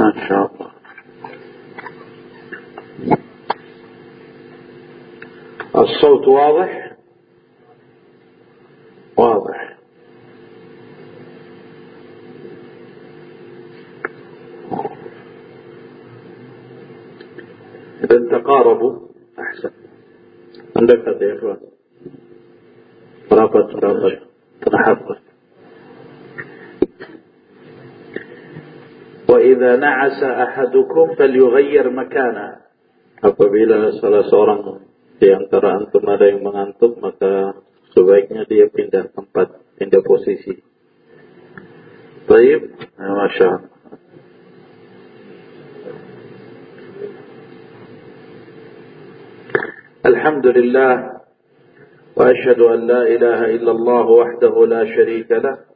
ما شاء الله. الصوت واضح؟ واضح. إذا تقاربوا أحسن. عندك يا إخوان. رابط رابط. وإذا نعس أحدكم فليغير مكانه apabila salah seorang di antara antum ada yang mengantuk maka sebaiknya dia pindah tempat pindah posisi baik masya Allah الحمد لله وأشهد أن لا إله إلا الله وحده لا شريك له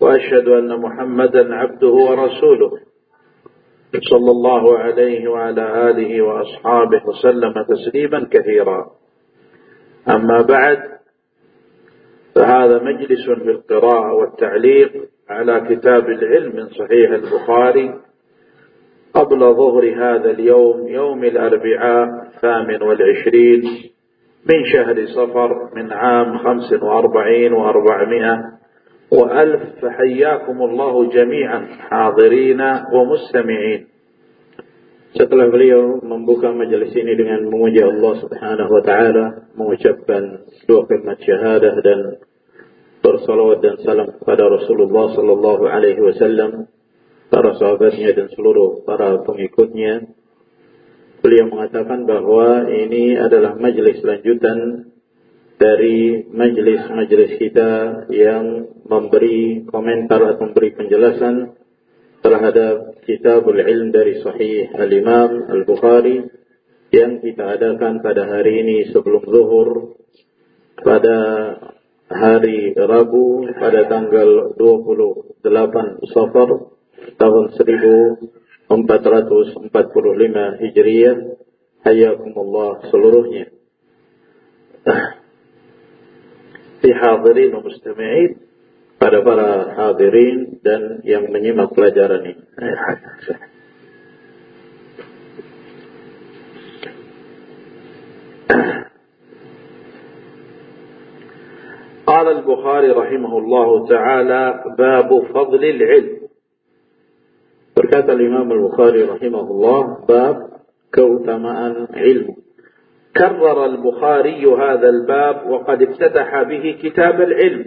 وأشهد أن محمدا عبده ورسوله صلى الله عليه وعلى آله وأصحابه وسلم تسليما كثيرا. أما بعد فهذا مجلس في القراءة والتعليق على كتاب العلم من صحيح البخاري قبل ظهر هذا اليوم يوم الأربعاء الثامن والعشرين من شهر صفر من عام خمس وأربعين وأربعمائة وألف فحياكم الله جميعا حاضرين ومستمعين Setelah beliau membuka majelis ini dengan memuji Allah Subhanahu wa taala, mengucapkan dua kalimat syahadah dan bersalawat dan salam kepada Rasulullah sallallahu alaihi wasallam, para sahabatnya dan seluruh para pengikutnya. Beliau mengatakan bahwa ini adalah majelis lanjutan dari majelis-majelis kita yang memberi komentar atau memberi penjelasan terhadap kitabul ilm dari sahih al-imam al-bukhari yang kita adakan pada hari ini sebelum zuhur pada hari Rabu pada tanggal 28 Safar tahun 1445 Hijriah. Hayakumullah seluruhnya في حاضرين ومستمعين pada para حاضرين dan yang menyimak pelajaran ini. قال البخاري رحمه الله تعالى باب فضل العلم berkata الإمام البخاري رحمه الله باب keutamaan العلم كرر البخاري هذا الباب وقد افتتح به كتاب العلم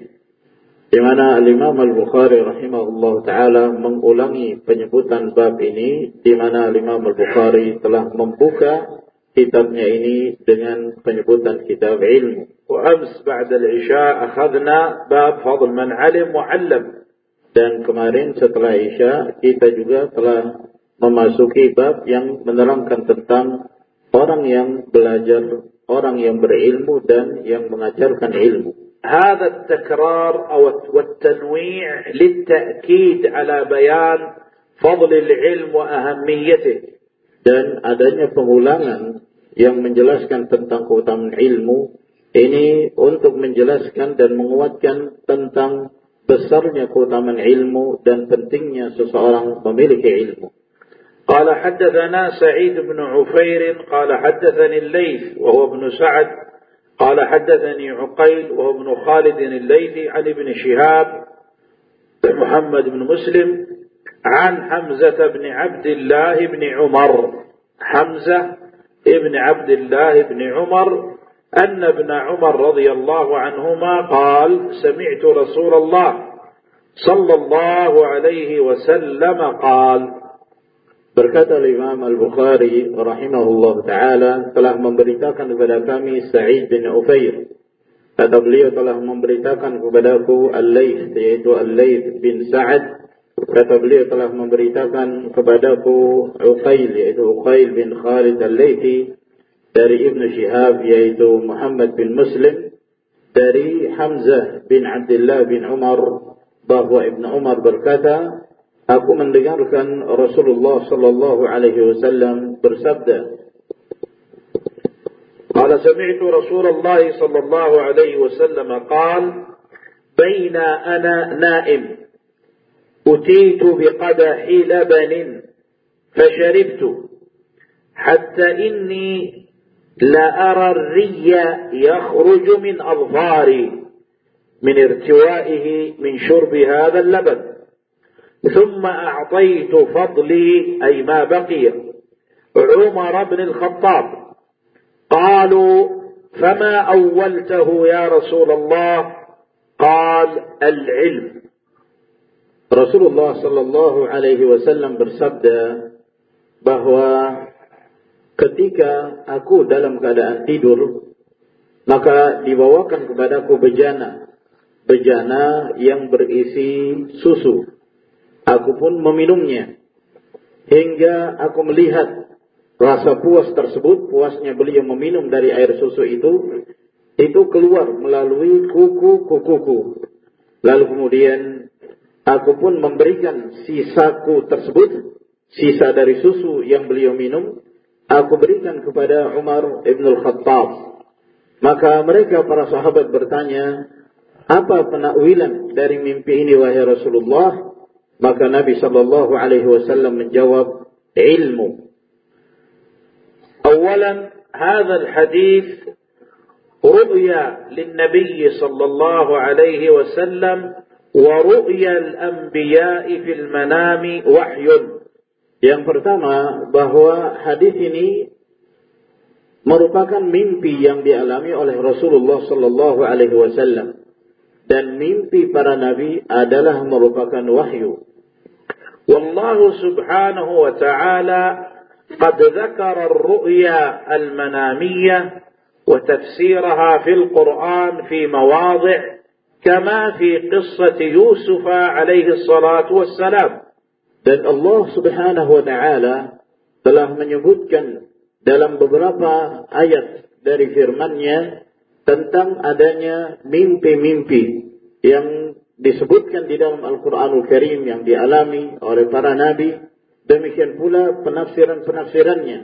di mana Imam Al-Bukhari rahimahullah taala mengulangi penyebutan bab ini di mana Imam Al-Bukhari telah membuka kitabnya ini dengan penyebutan kitab ilmu. Wa ams ba'da al-isya akhadna bab fadl man alim wa 'allam. Dan kemarin setelah Isya kita juga telah memasuki bab yang menerangkan tentang orang yang belajar, orang yang berilmu dan yang mengajarkan ilmu. هذا التكرار أو والتنويع للتأكيد على بيان فضل العلم وأهميته dan adanya pengulangan yang menjelaskan tentang keutamaan ilmu ini untuk menjelaskan dan menguatkan tentang besarnya keutamaan ilmu dan pentingnya seseorang memiliki ilmu. قال حدثنا سعيد بن عفير قال حدثني الليث وهو ابن سعد قال حدثني عقيل وهو ابن خالد الليثي عن ابن شهاب محمد بن مسلم عن حمزة بن عبد الله بن عمر. حمزة ابن عبد الله بن عمر أن ابن عمر رضي الله عنهما قال سمعت رسول الله صلى الله عليه وسلم قال Berkata Imam Al-Bukhari rahimahullah taala telah memberitakan kepada kami Sa'id bin Ufair. Kata beliau telah memberitakan kepadaku Al-Layth yaitu Al-Layth bin Sa'ad. Kata beliau telah memberitakan kepadaku Uqail yaitu Uqail bin Khalid Al-Laythi dari Ibn Shihab yaitu Muhammad bin Muslim dari Hamzah bin Abdullah bin Umar bahwa Ibn Umar berkata Aku mendengarkan Rasulullah sallallahu alaihi wasallam bersabda قال سمعت رسول الله صلى الله عليه وسلم قال بين أنا نائم أتيت بقدح لبن فشربت حتى إني لأرى الري يخرج من أظفاري من ارتوائه من شرب هذا اللبن ثم أعطيت فضلي أي ما بقي عمر بن الخطاب قالوا فما أولته يا رسول الله قال العلم Rasulullah Sallallahu Alaihi Wasallam bersabda bahwa ketika aku dalam keadaan tidur, maka dibawakan kepadaku bejana, bejana yang berisi susu. Aku pun meminumnya hingga aku melihat rasa puas tersebut, puasnya beliau meminum dari air susu itu, itu keluar melalui kuku-kukuku. Lalu kemudian aku pun memberikan sisaku tersebut, sisa dari susu yang beliau minum, aku berikan kepada Umar ibn al-Khattab. Maka mereka para sahabat bertanya, apa penakwilan dari mimpi ini wahai Rasulullah? Maka Nabi sallallahu alaihi wasallam menjawab, ilmu. Awalan, هذا الحديث رؤيا للنبي صلى الله عليه وسلم ورؤيا الأنبياء في المنام وحي Yang pertama bahwa hadis ini merupakan mimpi yang dialami oleh Rasulullah sallallahu alaihi wasallam dan mimpi para nabi adalah merupakan wahyu. Subhanahu wa ta'ala قد ذكر الرؤيا المنامية وتفسيرها في القرآن في مواضع كما في قصة يوسف عليه الصلاة والسلام dan Allah subhanahu wa ta'ala telah menyebutkan dalam beberapa ayat dari firman-Nya tentang adanya mimpi-mimpi yang disebutkan di dalam Al-Quranul Karim yang dialami oleh para nabi demikian pula penafsiran-penafsirannya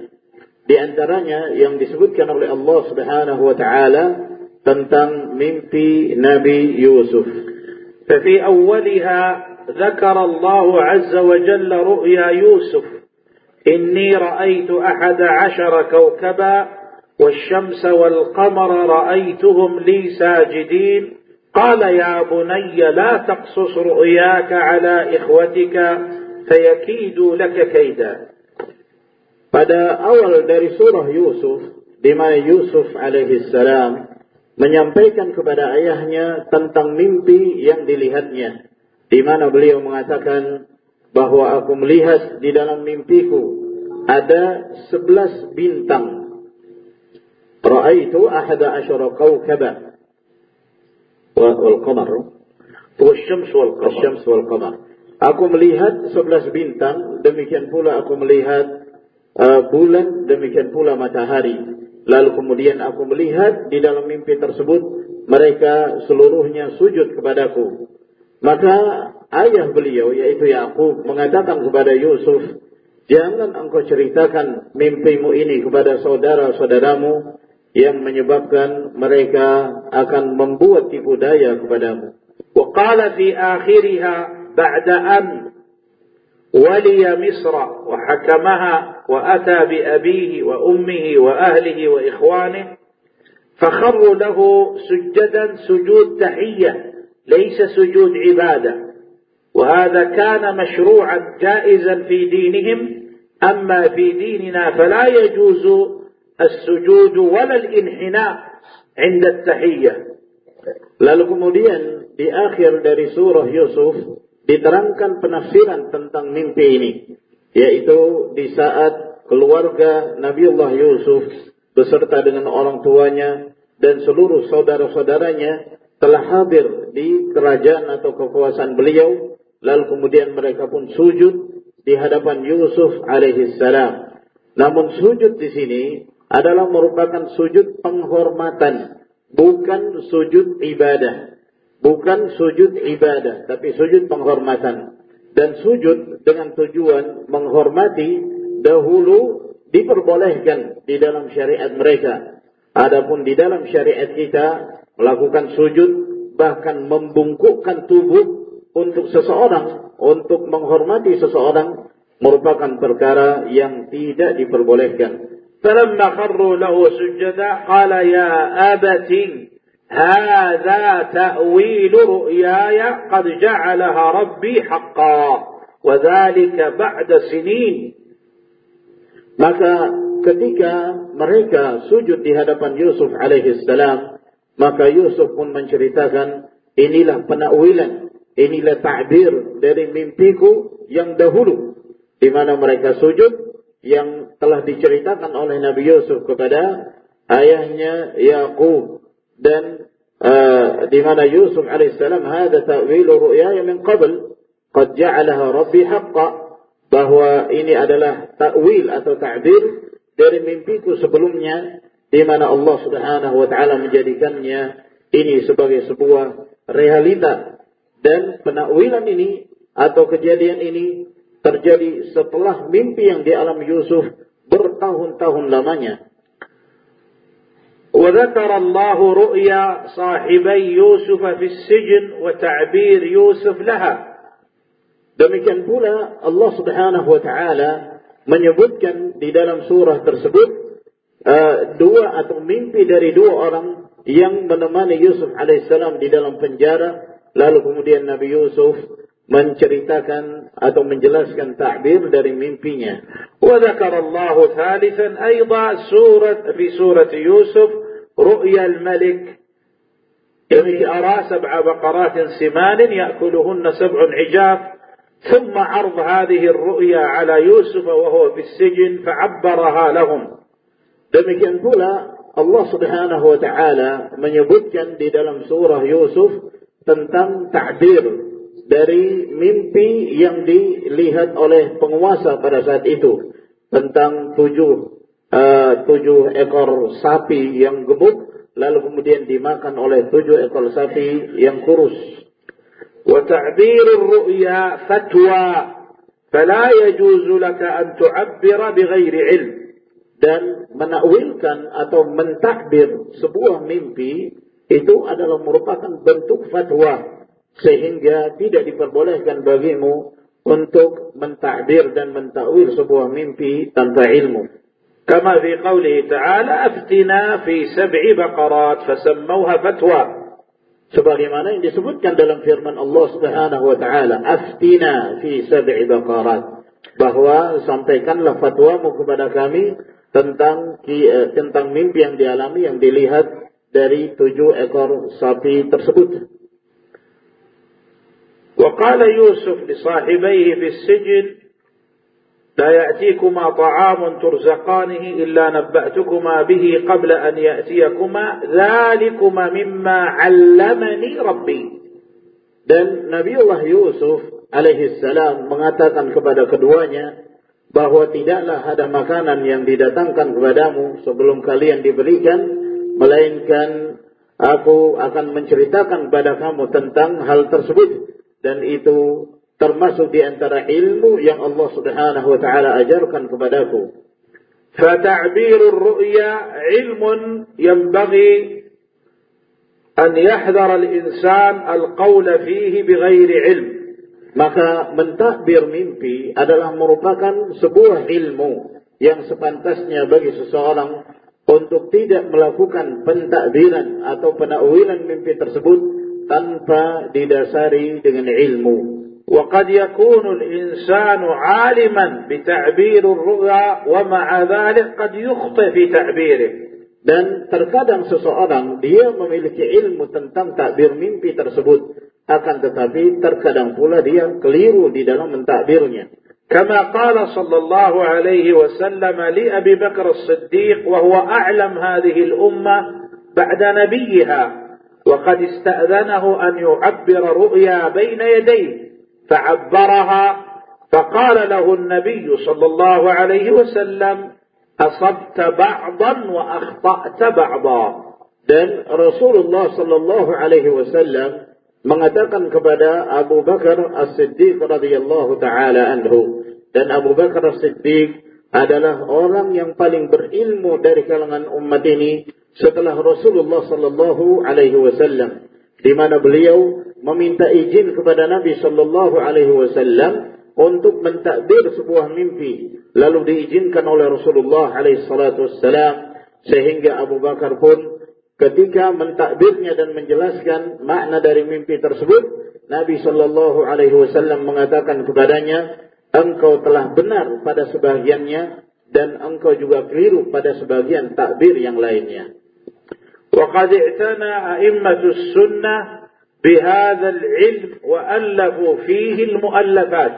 di antaranya yang disebutkan oleh Allah Subhanahu wa taala tentang mimpi Nabi Yusuf. ففي أولها ذكر الله عز وجل رؤيا يوسف إني رأيت أحد عشر كوكبا والشمس والقمر رأيتهم لي ساجدين قال يا بني لا تقصص رؤياك على إخوتك فيكيدوا لك كيدا Pada awal dari surah Yusuf, di mana Yusuf alaihissalam menyampaikan kepada ayahnya tentang mimpi yang dilihatnya, di mana beliau mengatakan bahwa aku melihat di dalam mimpiku ada sebelas bintang. Ra'aitu ahada asyara kawkaba wal qamar. Wasyams wal qamar. Aku melihat sebelas bintang, demikian pula aku melihat uh, bulan, demikian pula matahari. Lalu kemudian aku melihat di dalam mimpi tersebut mereka seluruhnya sujud kepadaku. Maka ayah beliau yaitu Yakub mengatakan kepada Yusuf, "Jangan engkau ceritakan mimpimu ini kepada saudara-saudaramu yang menyebabkan mereka akan membuat tipu daya kepadamu." Wa qala fi akhiriha ba'da an ولي مصر وحكمها وأتى بأبيه وأمه وأهله وإخوانه فخروا له سجدا سجود تحية ليس سجود عبادة وهذا كان مشروعا جائزا في دينهم أما في ديننا فلا يجوز السجود ولا الانحناء عند التحية lalu kemudian di akhir dari surah Yusuf diterangkan penafsiran tentang mimpi ini yaitu di saat keluarga Nabiullah Yusuf beserta dengan orang tuanya dan seluruh saudara-saudaranya telah hadir di kerajaan atau kekuasaan beliau lalu kemudian mereka pun sujud di hadapan Yusuf alaihi salam namun sujud di sini adalah merupakan sujud penghormatan bukan sujud ibadah Bukan sujud ibadah, tapi sujud penghormatan. Dan sujud dengan tujuan menghormati dahulu diperbolehkan di dalam syariat mereka. Adapun di dalam syariat kita melakukan sujud bahkan membungkukkan tubuh untuk seseorang untuk menghormati seseorang merupakan perkara yang tidak diperbolehkan. فلما خروا له سجدا قال يا أبت هذا تأويل رؤياي قد جعلها ربي حقا وذلك بعد سنين maka ketika mereka sujud di hadapan Yusuf alaihi salam maka Yusuf pun menceritakan inilah penakwilan inilah ta'bir dari mimpiku yang dahulu di mana mereka sujud yang telah diceritakan oleh Nabi Yusuf kepada ayahnya Yaqub. Dan uh, di mana Yusuf alaihissalam hada ta'wilu ru'yaya min qabl. Qad ja'alaha rabbi haqqa bahwa ini adalah ta'wil atau ta'bir dari mimpiku sebelumnya di mana Allah Subhanahu wa taala menjadikannya ini sebagai sebuah realita. Dan penakwilan ini atau kejadian ini terjadi setelah mimpi yang dialami Yusuf bertahun-tahun lamanya. وذكر الله رؤيا صاحبي يوسف في السجن وتعبير يوسف لها. Demikian pula Allah Subhanahu wa taala menyebutkan di dalam surah tersebut uh, dua atau mimpi dari dua orang yang menemani Yusuf alaihissalam di dalam penjara lalu kemudian Nabi Yusuf menceritakan atau menjelaskan takbir dari mimpinya. وذكر الله ثالثا أيضا سورة في سورة يوسف رؤيا الملك إذ أرى سبع بقرات سمان يأكلهن سبع عجاف ثم عرض هذه الرؤيا على يوسف وهو في السجن فعبرها لهم Demikian pula Allah Subhanahu wa taala menyebutkan di dalam surah Yusuf tentang takbir dari mimpi yang dilihat oleh penguasa pada saat itu tentang tujuh uh, tujuh ekor sapi yang gemuk lalu kemudian dimakan oleh tujuh ekor sapi yang kurus. Wa ta'birur fatwa fala yajuzu laka an tu'abbira bighairi dan menakwilkan atau mentakbir sebuah mimpi itu adalah merupakan bentuk fatwa sehingga tidak diperbolehkan bagimu untuk mentakbir dan mentakwil sebuah mimpi tanpa ilmu. Kama fi qawlih ta'ala aftina fi sab'i baqarat fasammauha fatwa. Sebagaimana yang disebutkan dalam firman Allah Subhanahu wa taala, aftina fi sab'i baqarat. Bahwa sampaikanlah fatwamu kepada kami tentang e, tentang mimpi yang dialami yang dilihat dari tujuh ekor sapi tersebut. وقال يوسف لصاحبيه في السجن لا يأتيكما طعام ترزقانه إلا نبأتكما به قبل أن يأتيكما ذلكما مما علمني ربي Dan Nabiullah Yusuf alaihi salam mengatakan kepada keduanya bahwa tidaklah ada makanan yang didatangkan kepadamu sebelum kalian diberikan melainkan aku akan menceritakan kepada kamu tentang hal tersebut dan itu termasuk di antara ilmu yang Allah Subhanahu wa taala ajarkan kepadaku. فتعبير الرؤيا علم ينبغي أن يحذر الإنسان القول فيه بغير علم maka mentakbir mimpi adalah merupakan sebuah ilmu yang sepantasnya bagi seseorang untuk tidak melakukan pentakbiran atau penakwilan mimpi tersebut tanpa didasari dengan ilmu. وقد يكون الإنسان عالما بتعبير الرؤيا ومع ذلك قد يخطئ في تعبيره dan terkadang seseorang dia memiliki ilmu tentang takbir mimpi tersebut akan tetapi terkadang pula dia keliru di dalam mentakbirnya كما قال صلى الله عليه وسلم لأبي بكر الصديق وهو أعلم هذه الأمة بعد نبيها وقد استأذنه أن يعبر رؤيا بين يديه فعبرها فقال له النبي صلى الله عليه وسلم أصبت بعضا وأخطأت بعضا dan Rasulullah sallallahu alaihi wasallam mengatakan kepada Abu Bakar As-Siddiq radhiyallahu taala anhu dan Abu Bakar As-Siddiq adalah orang yang paling berilmu dari kalangan umat ini setelah Rasulullah sallallahu alaihi wasallam di mana beliau meminta izin kepada Nabi Shallallahu Alaihi Wasallam untuk mentakbir sebuah mimpi, lalu diizinkan oleh Rasulullah Alaihi Wasallam sehingga Abu Bakar pun ketika mentakbirnya dan menjelaskan makna dari mimpi tersebut, Nabi Shallallahu Alaihi Wasallam mengatakan kepadanya, engkau telah benar pada sebagiannya dan engkau juga keliru pada sebagian takbir yang lainnya. وقد اعتنى أئمة السنة بهذا العلم وألفوا فيه المؤلفات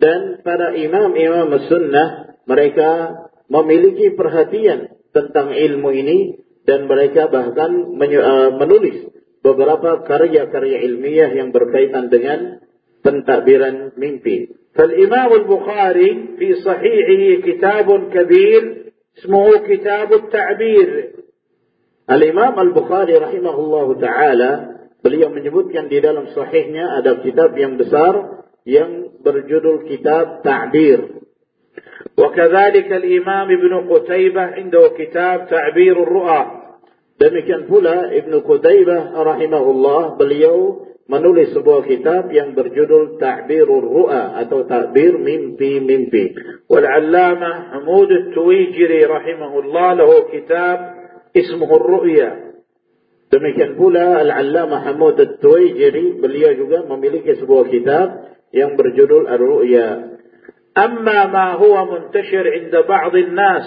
dan para imam-imam sunnah mereka memiliki perhatian tentang ilmu ini dan mereka bahkan eh, menulis beberapa karya-karya ilmiah yang berkaitan dengan pentadbiran mimpi. فالإمام البخاري في صحيحه كتاب كبير اسمه كتاب التعبير Al-Imam Al-Bukhari rahimahullahu taala beliau menyebutkan di dalam sahihnya ada kitab yang besar yang berjudul kitab Ta'bir. وكذلك الإمام ابن قتيبة عنده كتاب تعبير الرؤى. Demikian pula Ibnu Qutaibah rahimahullah beliau menulis sebuah kitab yang berjudul Ta'birur Ru'a atau Ta'bir Mimpi-Mimpi. Wal-Allamah Hamud Al-Tuwijiri rahimahullah lahu kitab ismuhu Ru'ya. Demikian pula Al-Allamah Hamud Al-Tuwijiri beliau juga memiliki sebuah kitab yang berjudul Ar-Ru'ya. Amma ma huwa muntashir inda ba'd nas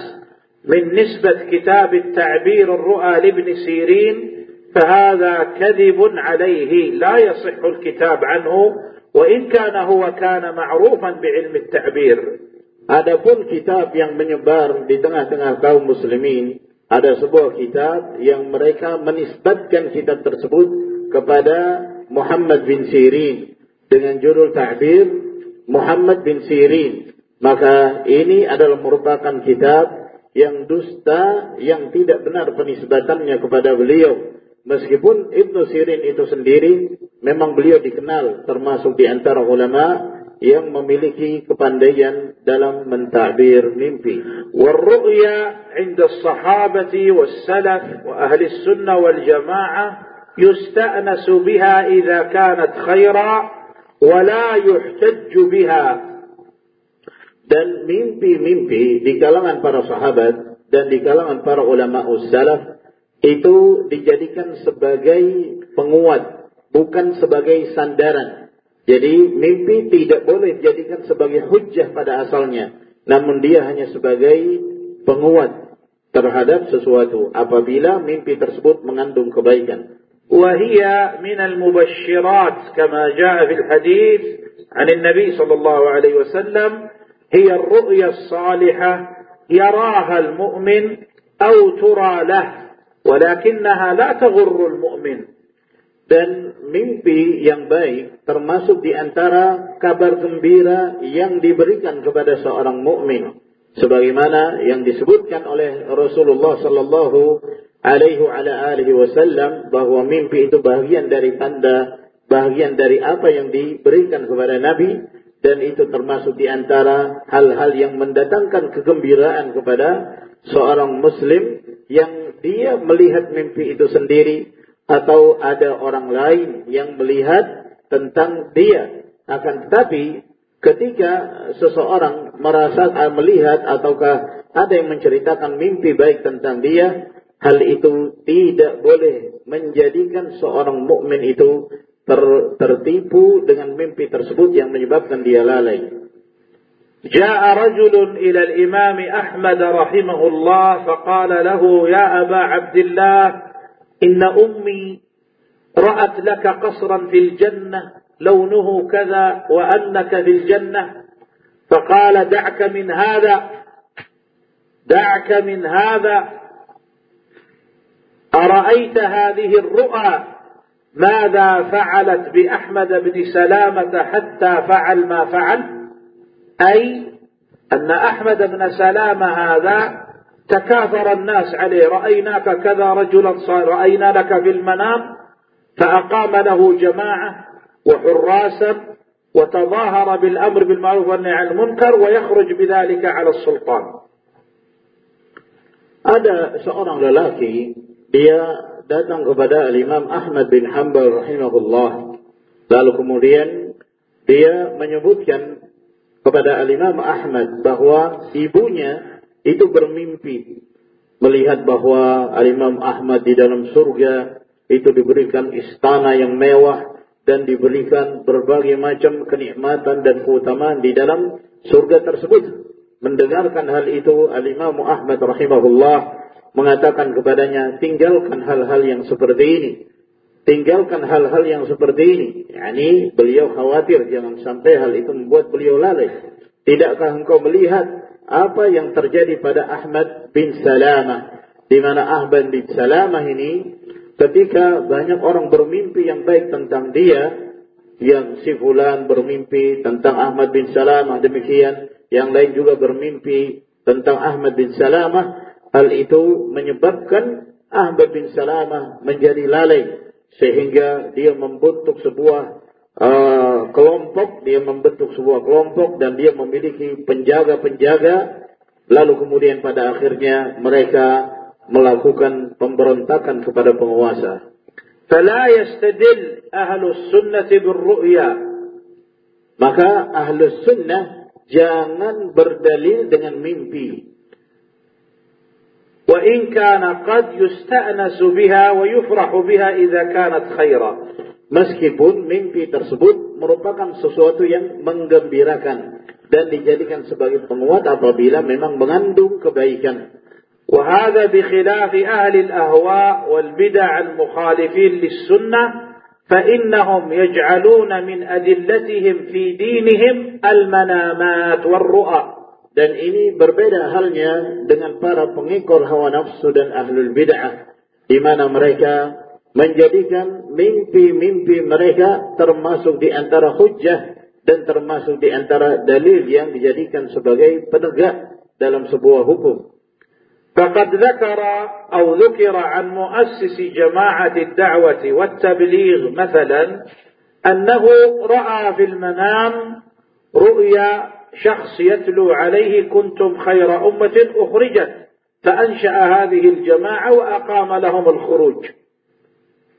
min nisbat kitab Ta'bir Ru'a libni Sirin فهذا كذب عليه لا يصح الكتاب عنه وإن كان هو كان معروفا بعلم التعبير Adapun kitab yang menyebar di tengah-tengah kaum muslimin ada sebuah kitab yang mereka menisbatkan kitab tersebut kepada Muhammad bin Sirin dengan judul Ta'bir Muhammad bin Sirin. Maka ini adalah merupakan kitab yang dusta yang tidak benar penisbatannya kepada beliau. Meskipun Ibnu Sirin itu sendiri memang beliau dikenal termasuk di antara ulama yang memiliki kepandaian dalam mentakbir mimpi. Warru'ya 'inda as-sahabati was-salaf wa ahli sunnah wal jamaah yusta'nasu biha idza kanat khaira wa la yuhtajj biha. Dan mimpi-mimpi di kalangan para sahabat dan di kalangan para ulama salaf itu dijadikan sebagai penguat bukan sebagai sandaran Jadi mimpi tidak boleh dijadikan sebagai hujjah pada asalnya. Namun dia hanya sebagai penguat terhadap sesuatu apabila mimpi tersebut mengandung kebaikan. وهي من المبشرات كما جاء في الحديث عن النبي صلى الله عليه وسلم هي الرؤيا الصالحة يراها المؤمن أو ترى له Walakinnaha la taghurrul mu'min. Dan mimpi yang baik termasuk di antara kabar gembira yang diberikan kepada seorang mukmin sebagaimana yang disebutkan oleh Rasulullah sallallahu alaihi wasallam bahwa mimpi itu bagian dari tanda bagian dari apa yang diberikan kepada nabi dan itu termasuk di antara hal-hal yang mendatangkan kegembiraan kepada seorang muslim yang dia melihat mimpi itu sendiri atau ada orang lain yang melihat tentang dia. Akan tetapi ketika seseorang merasa melihat ataukah ada yang menceritakan mimpi baik tentang dia, hal itu tidak boleh menjadikan seorang mukmin itu ter, tertipu dengan mimpi tersebut yang menyebabkan dia lalai. جاء رجل إلى الإمام أحمد رحمه الله فقال له يا أبا عبد الله إن أمي رأت لك قصرا في الجنة لونه كذا وأنك في الجنة. فقال دعك من هذا دعك من هذا أرأيت هذه الرؤى ماذا فعلت بأحمد بن سلامة حتى فعل ما فعل؟ أي أن أحمد بن سلامة هذا تكاثر الناس عليه رأيناك كذا رجلا صار رأينا لك في المنام فأقام له جماعة وحراسا وتظاهر بالأمر بالمعروف والنهي عن المنكر ويخرج بذلك على السلطان Ada seorang lelaki, dia datang kepada Imam Ahmad bin Hanbal rahimahullah. Lalu kemudian dia menyebutkan kepada Al-Imam Ahmad bahwa ibunya itu bermimpi melihat bahwa Al-Imam Ahmad di dalam surga itu diberikan istana yang mewah dan diberikan berbagai macam kenikmatan dan keutamaan di dalam surga tersebut. Mendengarkan hal itu Al-Imam Ahmad rahimahullah mengatakan kepadanya tinggalkan hal-hal yang seperti ini. Tinggalkan hal-hal yang seperti ini. Yani beliau khawatir jangan sampai hal itu membuat beliau lalai. Tidakkah engkau melihat apa yang terjadi pada Ahmad bin Salamah di mana Ahmad bin Salamah ini ketika banyak orang bermimpi yang baik tentang dia yang si fulan bermimpi tentang Ahmad bin Salamah demikian yang lain juga bermimpi tentang Ahmad bin Salamah hal itu menyebabkan Ahmad bin Salamah menjadi lalai sehingga dia membentuk sebuah uh, kelompok, dia membentuk sebuah kelompok dan dia memiliki penjaga-penjaga. Lalu kemudian pada akhirnya mereka melakukan pemberontakan kepada penguasa. فلا يستدل أهل sunnah بالرؤيا Maka ahlus sunnah jangan berdalil dengan mimpi. وإن كان قد يستأنس بها ويفرح بها إذا كانت خيرا Meskipun mimpi tersebut merupakan sesuatu yang menggembirakan dan dijadikan sebagai penguat apabila memang mengandung kebaikan. وهذا بخلاف أهل الأهواء والبدع المخالفين للسنة فإنهم يجعلون من أدلتهم في دينهم المنامات والرؤى dan ini berbeda halnya dengan para pengikut hawa nafsu dan ahlul bid'ah di mana mereka menjadikan mimpi-mimpi mereka termasuk di antara hujjah dan termasuk di antara dalil yang dijadikan sebagai penegak dalam sebuah hukum. فقد ذكر أو ذكر عن مؤسس جماعة الدعوة والتبليغ مثلا أنه رأى في المنام رؤيا شخص يتلو عليه كنتم خير أمة أخرجت فأنشأ هذه الجماعة وأقام لهم الخروج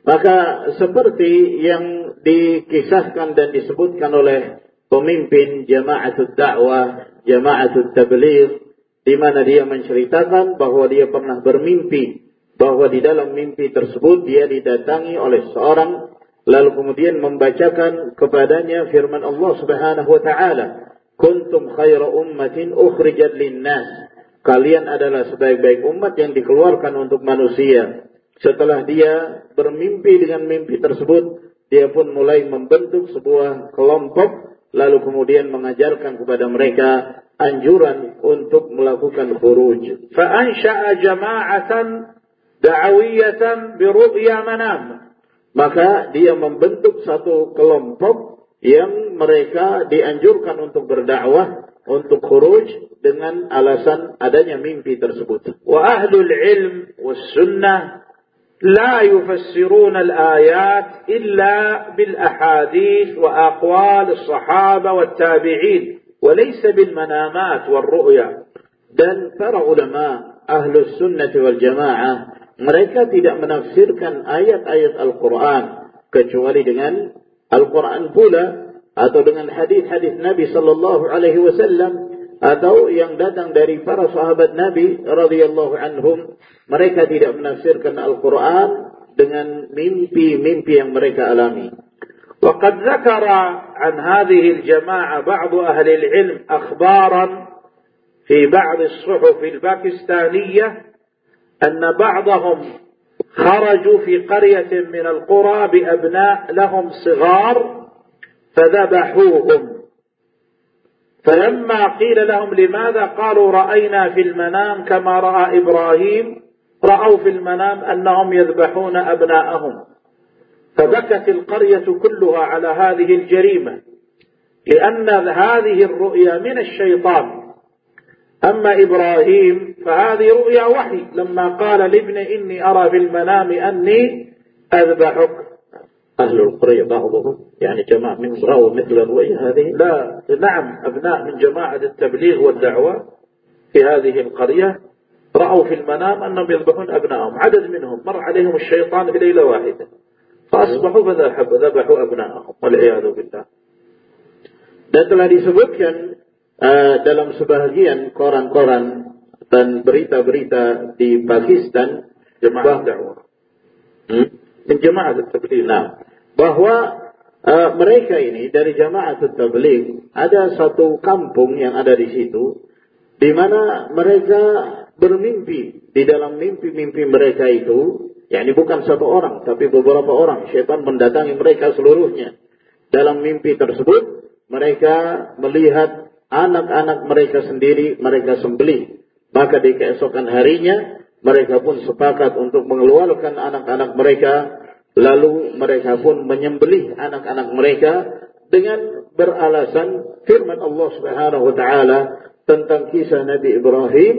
Maka seperti yang dikisahkan dan disebutkan oleh pemimpin jamaatul dakwah, jamaatul tabligh di mana dia menceritakan bahwa dia pernah bermimpi bahwa di dalam mimpi tersebut dia didatangi oleh seorang lalu kemudian membacakan kepadanya firman Allah Subhanahu wa taala, kuntum khaira ummatin ukhrijat linnas. Kalian adalah sebaik-baik umat yang dikeluarkan untuk manusia. Setelah dia bermimpi dengan mimpi tersebut, dia pun mulai membentuk sebuah kelompok lalu kemudian mengajarkan kepada mereka anjuran untuk melakukan khuruj. Fa'ansha'a jama'atan da'awiyatan biru'ya manam. Maka dia membentuk satu kelompok yang mereka dianjurkan untuk berdakwah untuk khuruj dengan alasan adanya mimpi tersebut. Wa ahlul ilm was sunnah la yufassirun al-ayat illa bil ahadith wa aqwal as-sahaba wat tabi'in wa laysa bil manamat war ru'ya. Dan para ulama ahlus sunnah wal jamaah mereka tidak menafsirkan ayat-ayat Al-Quran kecuali dengan Al-Quran pula atau dengan hadis-hadis Nabi sallallahu alaihi wasallam atau yang datang dari para sahabat Nabi radhiyallahu anhum mereka tidak menafsirkan Al-Quran dengan mimpi-mimpi yang mereka alami. وقد ذكر عن هذه الجماعة بعض أهل العلم أخبارا في بعض الصحف الباكستانية أن بعضهم خرجوا في قرية من القرى بأبناء لهم صغار فذبحوهم. فلما قيل لهم لماذا قالوا رأينا في المنام كما رأى إبراهيم رأوا في المنام أنهم يذبحون أبناءهم. فبكت القرية كلها على هذه الجريمة لأن هذه الرؤيا من الشيطان. أما إبراهيم فهذه رؤيا وحي. لما قال لابن إني أرى في المنام أني أذبحك. أهل القرية بعضهم يعني جماعة من رأوا مثل الرؤيا هذه. لا نعم أبناء من جماعة التبليغ والدعوة في هذه القرية رأوا في المنام أنهم يذبحون أبنائهم عدد منهم مر عليهم الشيطان في ليلة واحدة. فأصبحوا فذبحوا أبناءهم والعياذ بالله. Dan telah disebutkan uh, dalam sebahagian koran-koran dan berita-berita di Pakistan jemaah dakwah. Hmm? Jemaah tabligh. Nah, bahwa uh, mereka ini dari jamaah tabligh ada satu kampung yang ada di situ di mana mereka bermimpi di dalam mimpi-mimpi mereka itu yakni bukan satu orang tapi beberapa orang syaitan mendatangi mereka seluruhnya dalam mimpi tersebut mereka melihat anak-anak mereka sendiri mereka sembelih. Maka di keesokan harinya mereka pun sepakat untuk mengeluarkan anak-anak mereka. Lalu mereka pun menyembelih anak-anak mereka dengan beralasan firman Allah Subhanahu wa taala tentang kisah Nabi Ibrahim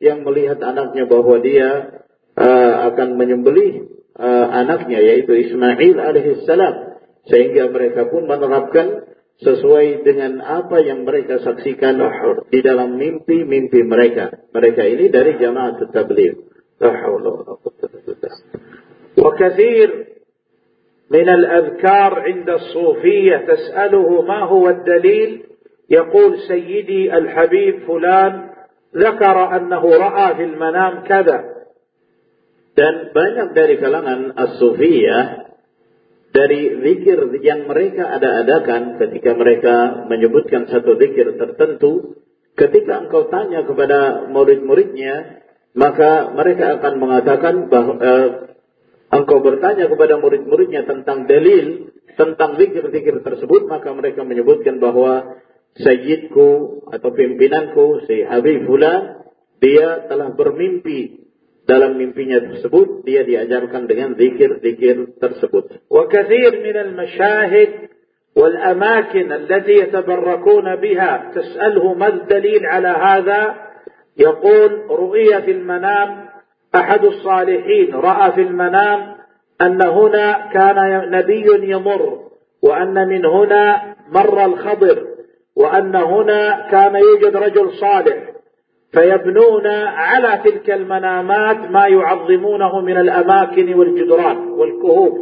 yang melihat anaknya bahwa dia uh, akan menyembelih uh, anaknya yaitu Ismail alaihissalam. Sehingga mereka pun menerapkan sesuai dengan apa yang mereka saksikan di dalam mimpi-mimpi mereka. Mereka ini dari jamaah tabligh. وكثير من الأذكار عند الصوفية تسأله ما هو الدليل يقول سيدي الحبيب فلان ذكر أنه رأى في المنام كذا dan banyak dari kalangan as-sufiyah dari zikir yang mereka ada-adakan ketika mereka menyebutkan satu zikir tertentu, ketika engkau tanya kepada murid-muridnya, maka mereka akan mengatakan bahwa eh, engkau bertanya kepada murid-muridnya tentang dalil tentang zikir-zikir tersebut, maka mereka menyebutkan bahwa sayyidku atau pimpinanku si Habib Fulan dia telah bermimpi dalam mimpinya tersebut dia diajarkan dengan zikir-zikir tersebut. وكثير من المشاهد والأماكن التي يتبركون بها تسأله ما الدليل على هذا يقول رؤية في المنام أحد الصالحين رأى في المنام أن هنا كان نبي يمر وأن من هنا مر الخضر وأن هنا كان يوجد رجل صالح فيبنون على تلك المنامات ما يعظمونه من الأماكن والجدران والكهوف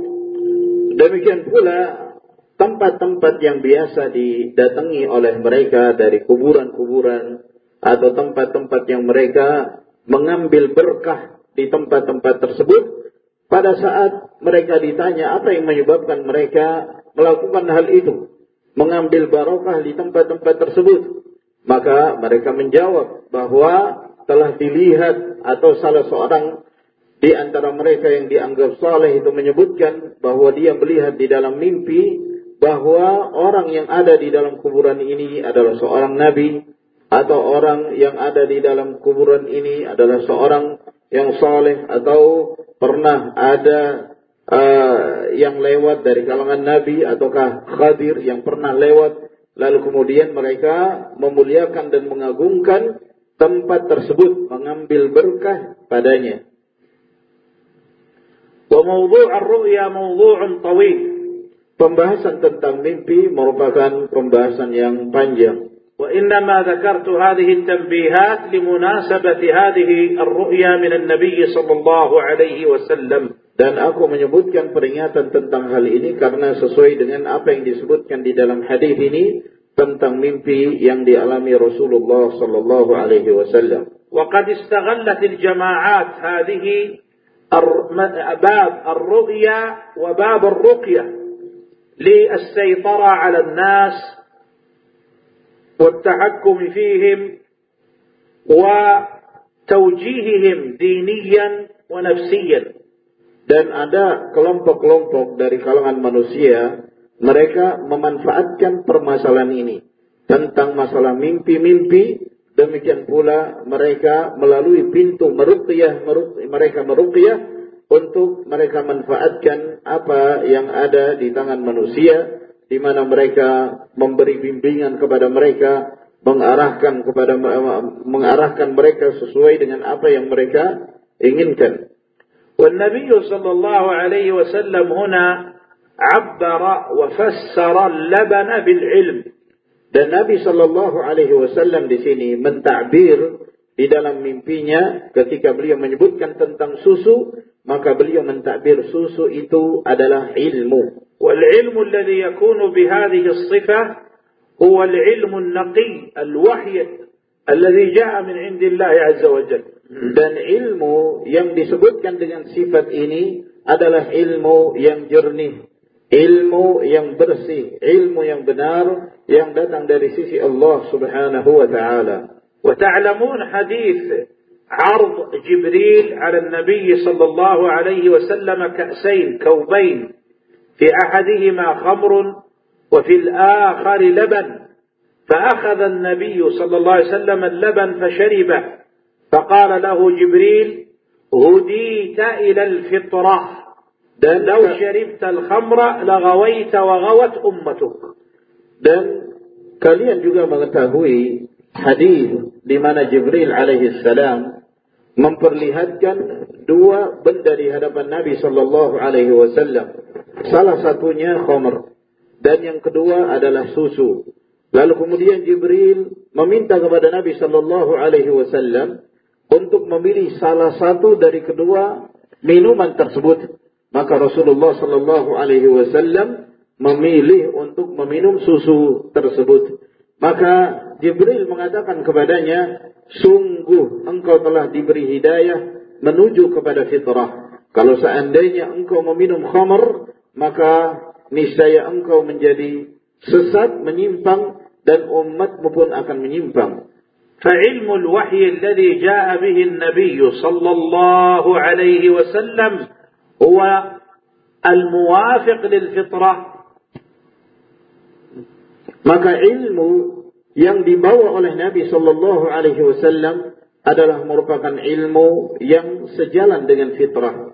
demikian pula tempat-tempat yang biasa didatangi oleh mereka dari kuburan-kuburan atau tempat-tempat yang mereka mengambil berkah di tempat-tempat tersebut pada saat mereka ditanya apa yang menyebabkan mereka melakukan hal itu mengambil barokah di tempat-tempat tersebut maka mereka menjawab bahwa telah dilihat atau salah seorang di antara mereka yang dianggap saleh itu menyebutkan bahwa dia melihat di dalam mimpi bahwa orang yang ada di dalam kuburan ini adalah seorang nabi atau orang yang ada di dalam kuburan ini adalah seorang yang saleh atau pernah ada uh, yang lewat dari kalangan nabi ataukah khadir yang pernah lewat Lalu kemudian mereka memuliakan dan mengagungkan tempat tersebut, mengambil berkah padanya. Wa mawdu' ar-ru'ya. Pembahasan tentang mimpi merupakan pembahasan yang panjang. Wa inna ma dzakartu hadhihi at-tanbihat li munasabati hadhihi ar-ru'ya min an-nabiy sallallahu alaihi wasallam. Dan aku menyebutkan peringatan tentang hal ini karena sesuai dengan apa yang disebutkan di dalam hadis ini tentang mimpi yang dialami Rasulullah sallallahu alaihi wasallam. وقد استغلت الجماعات هذه باب الرؤيا وباب الرقية للسيطرة على الناس والتحكم فيهم وتوجيههم دينيا ونفسيا dan ada kelompok-kelompok dari kalangan manusia, mereka memanfaatkan permasalahan ini. Tentang masalah mimpi-mimpi, demikian pula mereka melalui pintu meruqyah, mereka meruqyah, untuk mereka manfaatkan apa yang ada di tangan manusia, di mana mereka memberi bimbingan kepada mereka, mengarahkan kepada mengarahkan mereka sesuai dengan apa yang mereka inginkan. والنبي صلى الله عليه وسلم هنا عبر وفسر اللبن بالعلم ilm dan Nabi Shallallahu Alaihi Wasallam di sini mentakbir di dalam mimpinya ketika beliau menyebutkan tentang susu maka beliau mentakbir susu itu adalah ilmu wal ilmu alladhi yakunu bi hadhihi as-sifah huwa al ilmu an-naqi al-wahy alladhi jaa min indillahi azza wa jalla dan ilmu yang disebutkan dengan sifat ini adalah ilmu yang jernih ilmu yang bersih ilmu yang benar yang datang dari sisi Allah Subhanahu wa taala وتعلمون حديث عرض جبريل على النبي صلى الله عليه وسلم كأسين كوبين في أحدهما خمر وفي الآخر لبن فأخذ النبي صلى الله عليه وسلم اللبن فشربه فقال له جبريل هديت إلى الفطرة لو شربت الخمر لغويت وغوت أمتك dan kalian juga mengetahui hadis di mana Jibril alaihi salam memperlihatkan dua benda di hadapan Nabi sallallahu alaihi wasallam. Salah satunya khamr dan yang kedua adalah susu. Lalu kemudian Jibril meminta kepada Nabi sallallahu alaihi wasallam untuk memilih salah satu dari kedua minuman tersebut. Maka Rasulullah sallallahu alaihi wasallam memilih untuk meminum susu tersebut. Maka Jibril mengatakan kepadanya, sungguh engkau telah diberi hidayah menuju kepada fitrah. Kalau seandainya engkau meminum khamr, maka niscaya engkau menjadi sesat, menyimpang, dan umatmu pun akan menyimpang. فعلم الوحي الذي جاء به النبي صلى الله عليه وسلم هو الموافق للفطرة Maka ilmu yang dibawa oleh Nabi Sallallahu Alaihi Wasallam adalah merupakan ilmu yang sejalan dengan fitrah.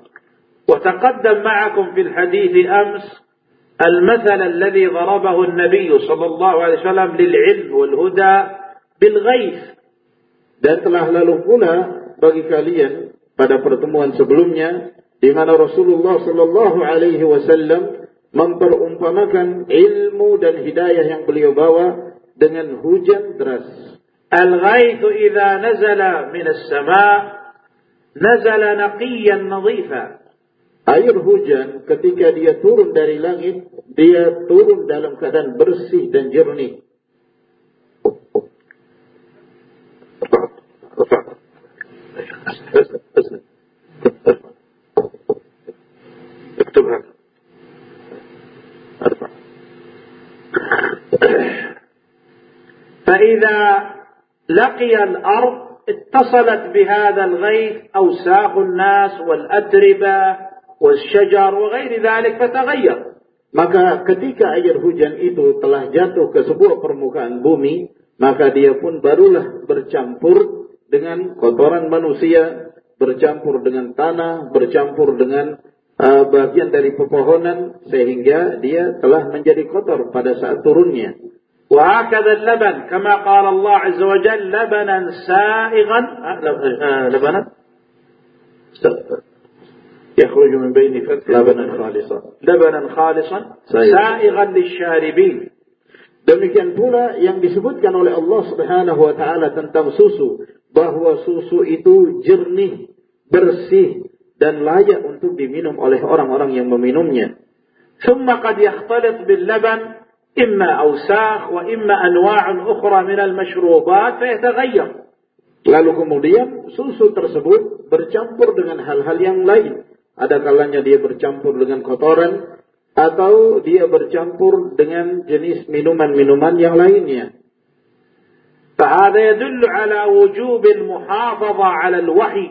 وتقدم معكم في الحديث أمس المثل الذي ضربه النبي صلى الله عليه وسلم للعلم والهدى بالغيث Dan telah lalu pula bagi kalian pada pertemuan sebelumnya di mana Rasulullah sallallahu alaihi wasallam memperumpamakan ilmu dan hidayah yang beliau bawa dengan hujan deras. Al-ghaithu idza nazala min as-sama' nazala naqiyan nadhifa. Air hujan ketika dia turun dari langit, dia turun dalam keadaan bersih dan jernih. اكتبها Arfa. فإذا لقي الأرض اتصلت بهذا الغيث أوساخ الناس والأتربة والشجر وغير ذلك فتغير Maka ketika air hujan itu telah jatuh ke sebuah permukaan bumi, maka dia pun barulah bercampur dengan kotoran manusia, bercampur dengan tanah, bercampur dengan uh, bagian dari pepohonan, sehingga dia telah menjadi kotor pada saat turunnya. وهكذا اللبن كما قال الله عز وجل لبنا سائغا آه، لبنا يخرج من بين فرث لبنا خالصا. لبنا خالصا سائغا. سائغا للشاربين Demikian pula yang disebutkan oleh Allah Subhanahu wa taala tentang susu, bahwa susu itu jernih, bersih dan layak untuk diminum oleh orang-orang yang meminumnya. ثم قد يختلط باللبن إما أوساخ وإما أنواع أخرى من المشروبات فيتغير Lalu kemudian susu tersebut bercampur dengan hal-hal yang lain. Ada kalanya dia bercampur dengan kotoran atau dia bercampur dengan jenis minuman-minuman yang lainnya. فهذا يدل على وجوب المحافظة على الوحي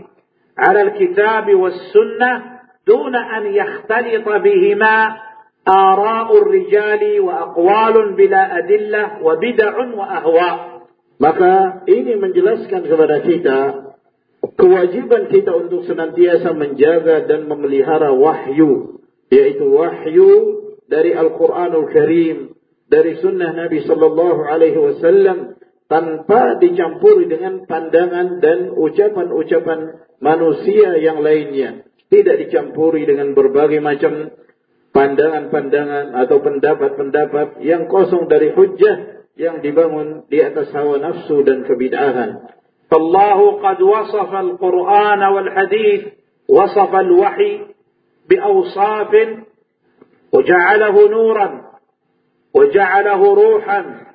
على الكتاب والسنة دون أن يختلط بهما آراء الرجال وأقوال بلا أدلة وبدع وأهواء Maka ini menjelaskan kepada kita kewajiban kita untuk senantiasa menjaga dan memelihara wahyu, yaitu wahyu dari Al-Quranul Karim, dari sunnah Nabi Sallallahu Alaihi Wasallam, tanpa dicampuri dengan pandangan dan ucapan-ucapan manusia yang lainnya. Tidak dicampuri dengan berbagai macam pandangan-pandangan atau pendapat-pendapat yang kosong dari hujjah yang dibangun di atas hawa nafsu dan kebid'ahan. فالله قد وصف القرآن والحديث وصف الوحي بأوصاف وجعله نورا وجعله روحا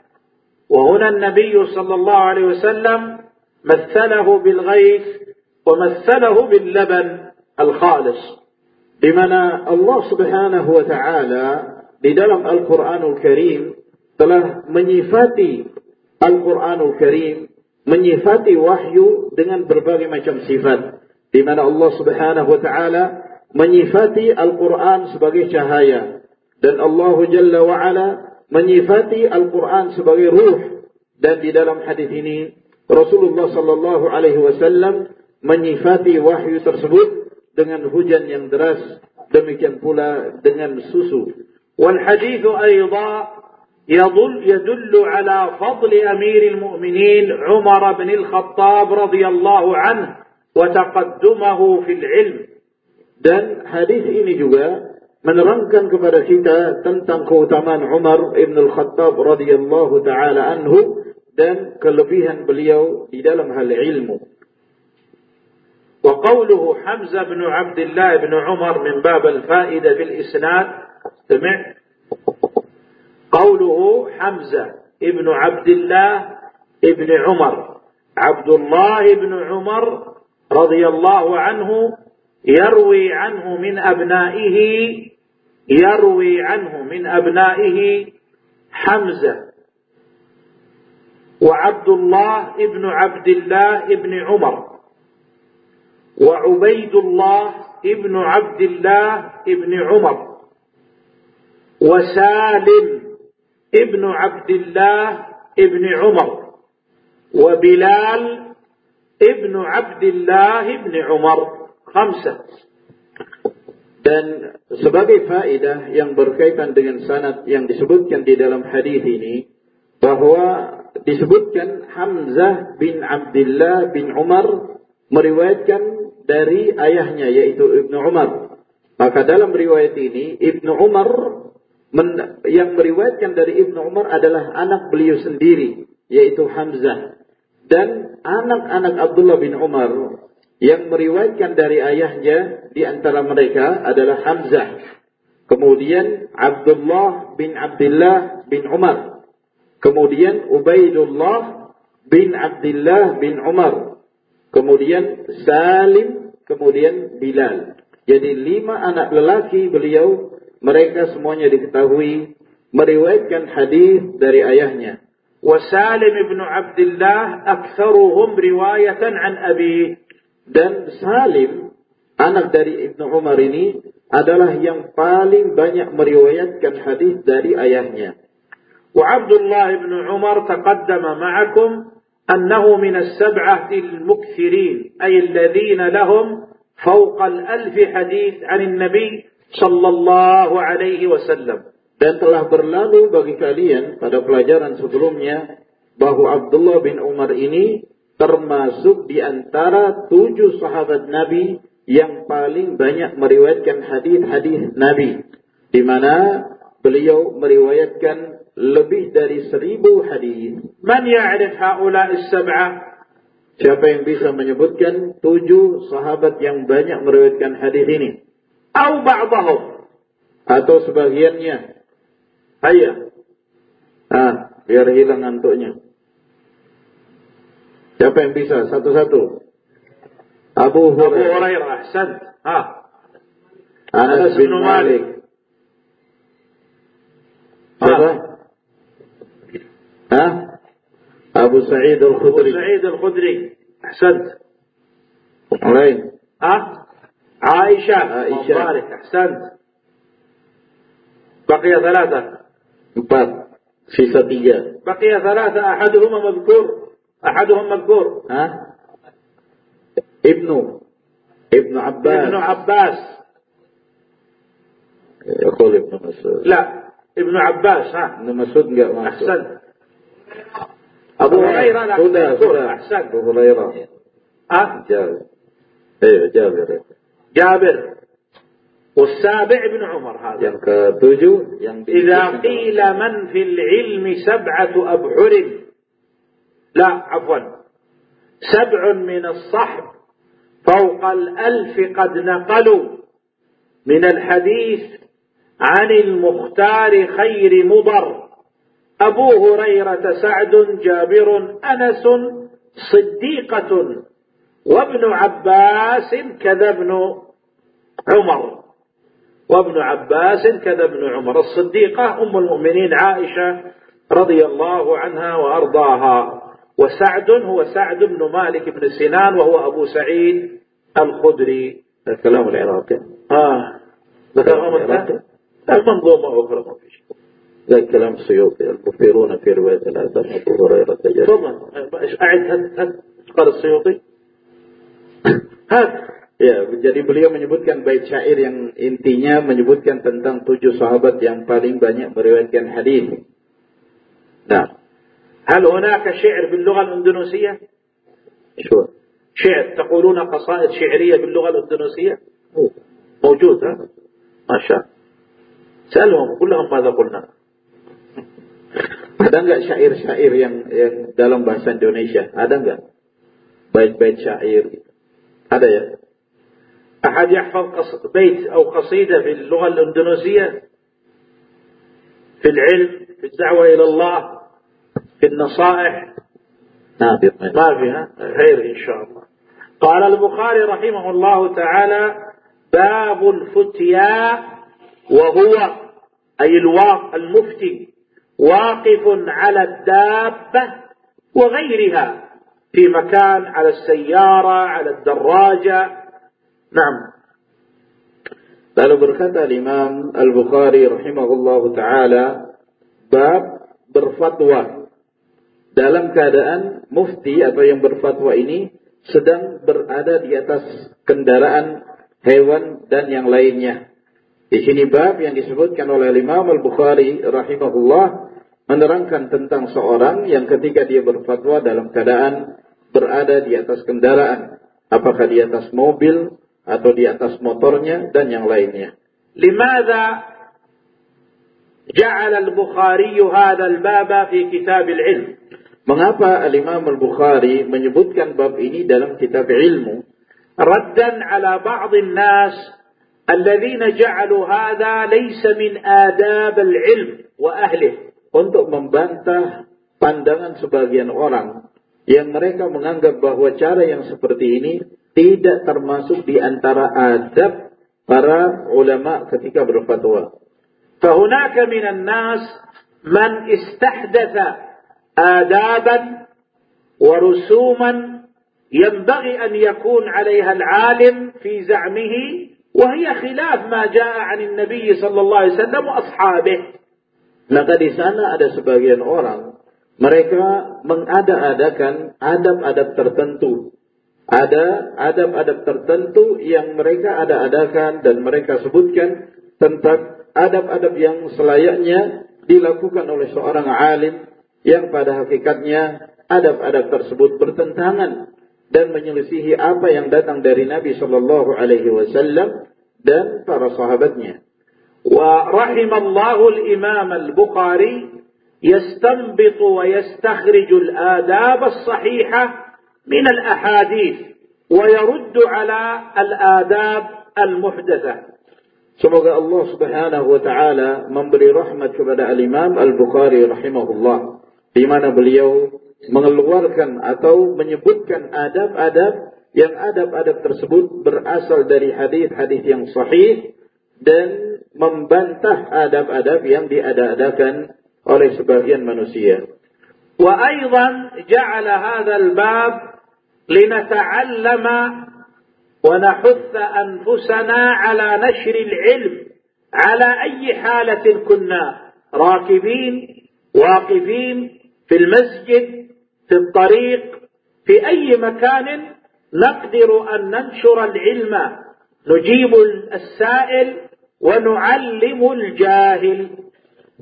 وهنا النبي صلى الله عليه وسلم مثله بالغيث ومثله باللبن الخالص بمعنى الله سبحانه وتعالى di dalam Al-Quranul Karim telah menyifati Al-Quranul Karim, menyifati wahyu dengan berbagai macam sifat. Di mana Allah Subhanahu wa taala menyifati Al-Quran sebagai cahaya dan Allah Jalla wa ala menyifati Al-Quran sebagai ruh dan di dalam hadis ini Rasulullah sallallahu alaihi wasallam menyifati wahyu tersebut dengan hujan yang deras demikian pula dengan susu والحديث أيضا يدل, يدل على فضل أمير المؤمنين عمر بن الخطاب رضي الله عنه وتقدمه في العلم dan hadis ini juga menerangkan kepada kita tentang keutamaan Umar ibn al-Khattab radhiyallahu taala anhu dan kelebihan beliau di dalam hal ilmu. وقوله حمزة بن عبد الله بن عمر من باب الفائدة في الإسناد استمع قوله حمزة ابن عبد الله ابن عمر عبد الله بن عمر رضي الله عنه يروي عنه من أبنائه يروي عنه من أبنائه حمزة وعبد الله ابن عبد الله ابن عمر وعبيد الله ابن عبد الله ابن عمر وسالم ابن عبد الله ابن عمر وبلال ابن عبد الله ابن عمر. khamsa. Dan sebagai faedah yang berkaitan dengan sanad yang disebutkan di dalam hadis ini bahwa disebutkan Hamzah bin Abdullah bin Umar meriwayatkan dari ayahnya yaitu Ibnu Umar. Maka dalam riwayat ini Ibnu Umar men, yang meriwayatkan dari Ibnu Umar adalah anak beliau sendiri yaitu Hamzah. Dan anak-anak Abdullah bin Umar yang meriwayatkan dari ayahnya di antara mereka adalah Hamzah. Kemudian Abdullah bin Abdullah bin Umar. Kemudian Ubaidullah bin Abdullah bin Umar. Kemudian Salim, kemudian Bilal. Jadi lima anak lelaki beliau mereka semuanya diketahui meriwayatkan hadis dari ayahnya. وسالم بن عبد الله أكثرهم رواية عن أبيه dan Salim anak dari Ibnu Umar ini adalah yang paling banyak meriwayatkan hadis dari ayahnya. وعبد الله بن عمر تقدم معكم أنه من السبعة المكثرين أي الذين لهم فوق الألف حديث عن النبي sallallahu alaihi wasallam. Dan telah berlalu bagi kalian pada pelajaran sebelumnya bahwa Abdullah bin Umar ini termasuk di antara tujuh sahabat Nabi yang paling banyak meriwayatkan hadis-hadis Nabi, di mana beliau meriwayatkan lebih dari seribu hadis. Man ya'rif haula sab'ah? Siapa yang bisa menyebutkan tujuh sahabat yang banyak meriwayatkan hadis ini? Atau ba'dahum. Atau sebagiannya. Hayya. Ah, biar hilang ngantuknya. Siapa yang bisa? Satu-satu. Abu Hurairah. Abu Hurairah. Ahsan. Ha. Anas, bin Malik. Siapa? Ha? Abu Sa'id Al-Khudri. Abu Sa'id Al-Khudri. Ahsan. Lain. Ha? عائشة عائشة مالك أحسنت بقي ثلاثة empat sisa tiga بقي ثلاثة أحدهما مذكور أحدهم مذكور ها؟ ابنه ابن عباس. ابن عباس. يقول ابن مسعود. لا ابن عباس ها؟ ابن مسعود أحسنت أبو هريرة. لا أحسنت Abu Hurairah ها؟ Jabir eh Jabir جابر. والسابع ابن عمر هذا. yang ketujuh yang إذا قيل من في العلم سبعة أبحر. لا عفوا. سبع من الصحب فوق الألف قد نقلوا من الحديث عن المختار خير مضر. أبو هريرة سعد جابر أنس صديقة وابن عباس كذا ابن عمر. وابن عباس كذا ابن عمر. الصديقة أم المؤمنين عائشة رضي الله عنها وأرضاها. وسعد هو سعد بن مالك بن سنان وهو أبو سعيد الخدري. الكلام العراقي آه. ذكرهم العراقي المنظومة أخرى ما فيش ذا كلام السيوطي المثيرون في رواية الأثر أبو هريرة تفضل. أعد هات هات قال السيوطي. هات Ya, jadi beliau menyebutkan bait syair yang intinya menyebutkan tentang tujuh sahabat yang paling banyak meriwayatkan hadis. Nah, هل هناك شعر باللغة الأندونيسية؟ شو؟ شعر تقولون قصائد شعرية باللغة الأندونيسية؟ موجود ها؟ ما شاء سألهم كلهم ماذا قلنا Ada nggak syair-syair yang yang dalam bahasa Indonesia? Ada nggak? Bait-bait syair. Ada ya? أحد يحفظ بيت أو قصيدة في اللغة الأندونيسية في العلم في الدعوة إلى الله النصائح نادر ما فيها خير إن شاء الله. قال البخاري رحمه الله تعالى باب الفتيا وهو أي الواق المفتي واقف على الدابة وغيرها في مكان على السيارة على الدراجة. نعم. Lalu berkata Imam Al-Bukhari rahimahullahu taala bab berfatwa dalam keadaan mufti atau yang berfatwa ini sedang berada di atas kendaraan hewan dan yang lainnya. Di sini bab yang disebutkan oleh Imam Al-Bukhari rahimahullah menerangkan tentang seorang yang ketika dia berfatwa dalam keadaan berada di atas kendaraan, apakah di atas mobil atau di atas motornya dan yang lainnya. Limadha ja'ala al-Bukhari hadha al-baba fi kitab al-ilm? Mengapa Al-Imam Al-Bukhari menyebutkan bab ini dalam kitab ilmu? Raddan ala ba'd nas الذين جعلوا هذا ليس من آداب العلم وأهله untuk membantah pandangan sebagian orang yang mereka menganggap bahwa cara yang seperti ini tidak termasuk di antara adab para ulama ketika berfatwa. فهناك من الناس من استحدث آدابا ورسوما ينبغي أن يكون عليها العالم في زعمه وهي خلاف ما جاء عن النبي صلى الله عليه وسلم وأصحابه Maka di sana ada sebagian orang mereka mengada-adakan adab-adab tertentu ada adab-adab tertentu yang mereka ada-adakan dan mereka sebutkan tentang adab-adab yang selayaknya dilakukan oleh seorang alim yang pada hakikatnya adab-adab tersebut bertentangan dan menyelisihi apa yang datang dari Nabi Shallallahu Alaihi Wasallam dan para sahabatnya. ورحم الله الإمام البخاري يستنبط ويستخرج الآداب الصحيحة من الأحاديث ويرد على الآداب المحدثة Semoga Allah Subhanahu wa taala memberi rahmat kepada Al-Imam Al-Bukhari rahimahullah di mana beliau mengeluarkan atau menyebutkan adab-adab yang adab-adab tersebut berasal dari hadis-hadis yang sahih dan membantah adab-adab yang diada-adakan oleh sebagian manusia. Wa aydan ja'ala hadha al-bab linata'allama wa nahutha anfusana ala nashr al-ilm ala ayyi halatin kunna rakibin waqifin في المسجد في الطريق في أي مكان نقدر أن ننشر العلم نجيب السائل ونعلم الجاهل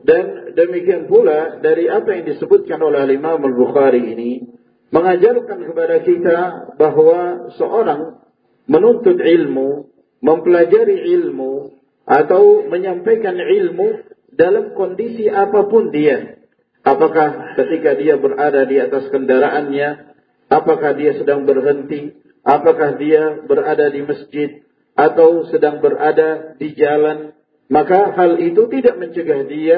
Dan demikian pula dari apa yang disebutkan oleh Imam Al-Bukhari ini mengajarkan kepada kita bahwa seorang menuntut ilmu, mempelajari ilmu, atau menyampaikan ilmu dalam kondisi apapun dia. Apakah ketika dia berada di atas kendaraannya, apakah dia sedang berhenti, apakah dia berada di masjid atau sedang berada di jalan, maka hal itu tidak mencegah dia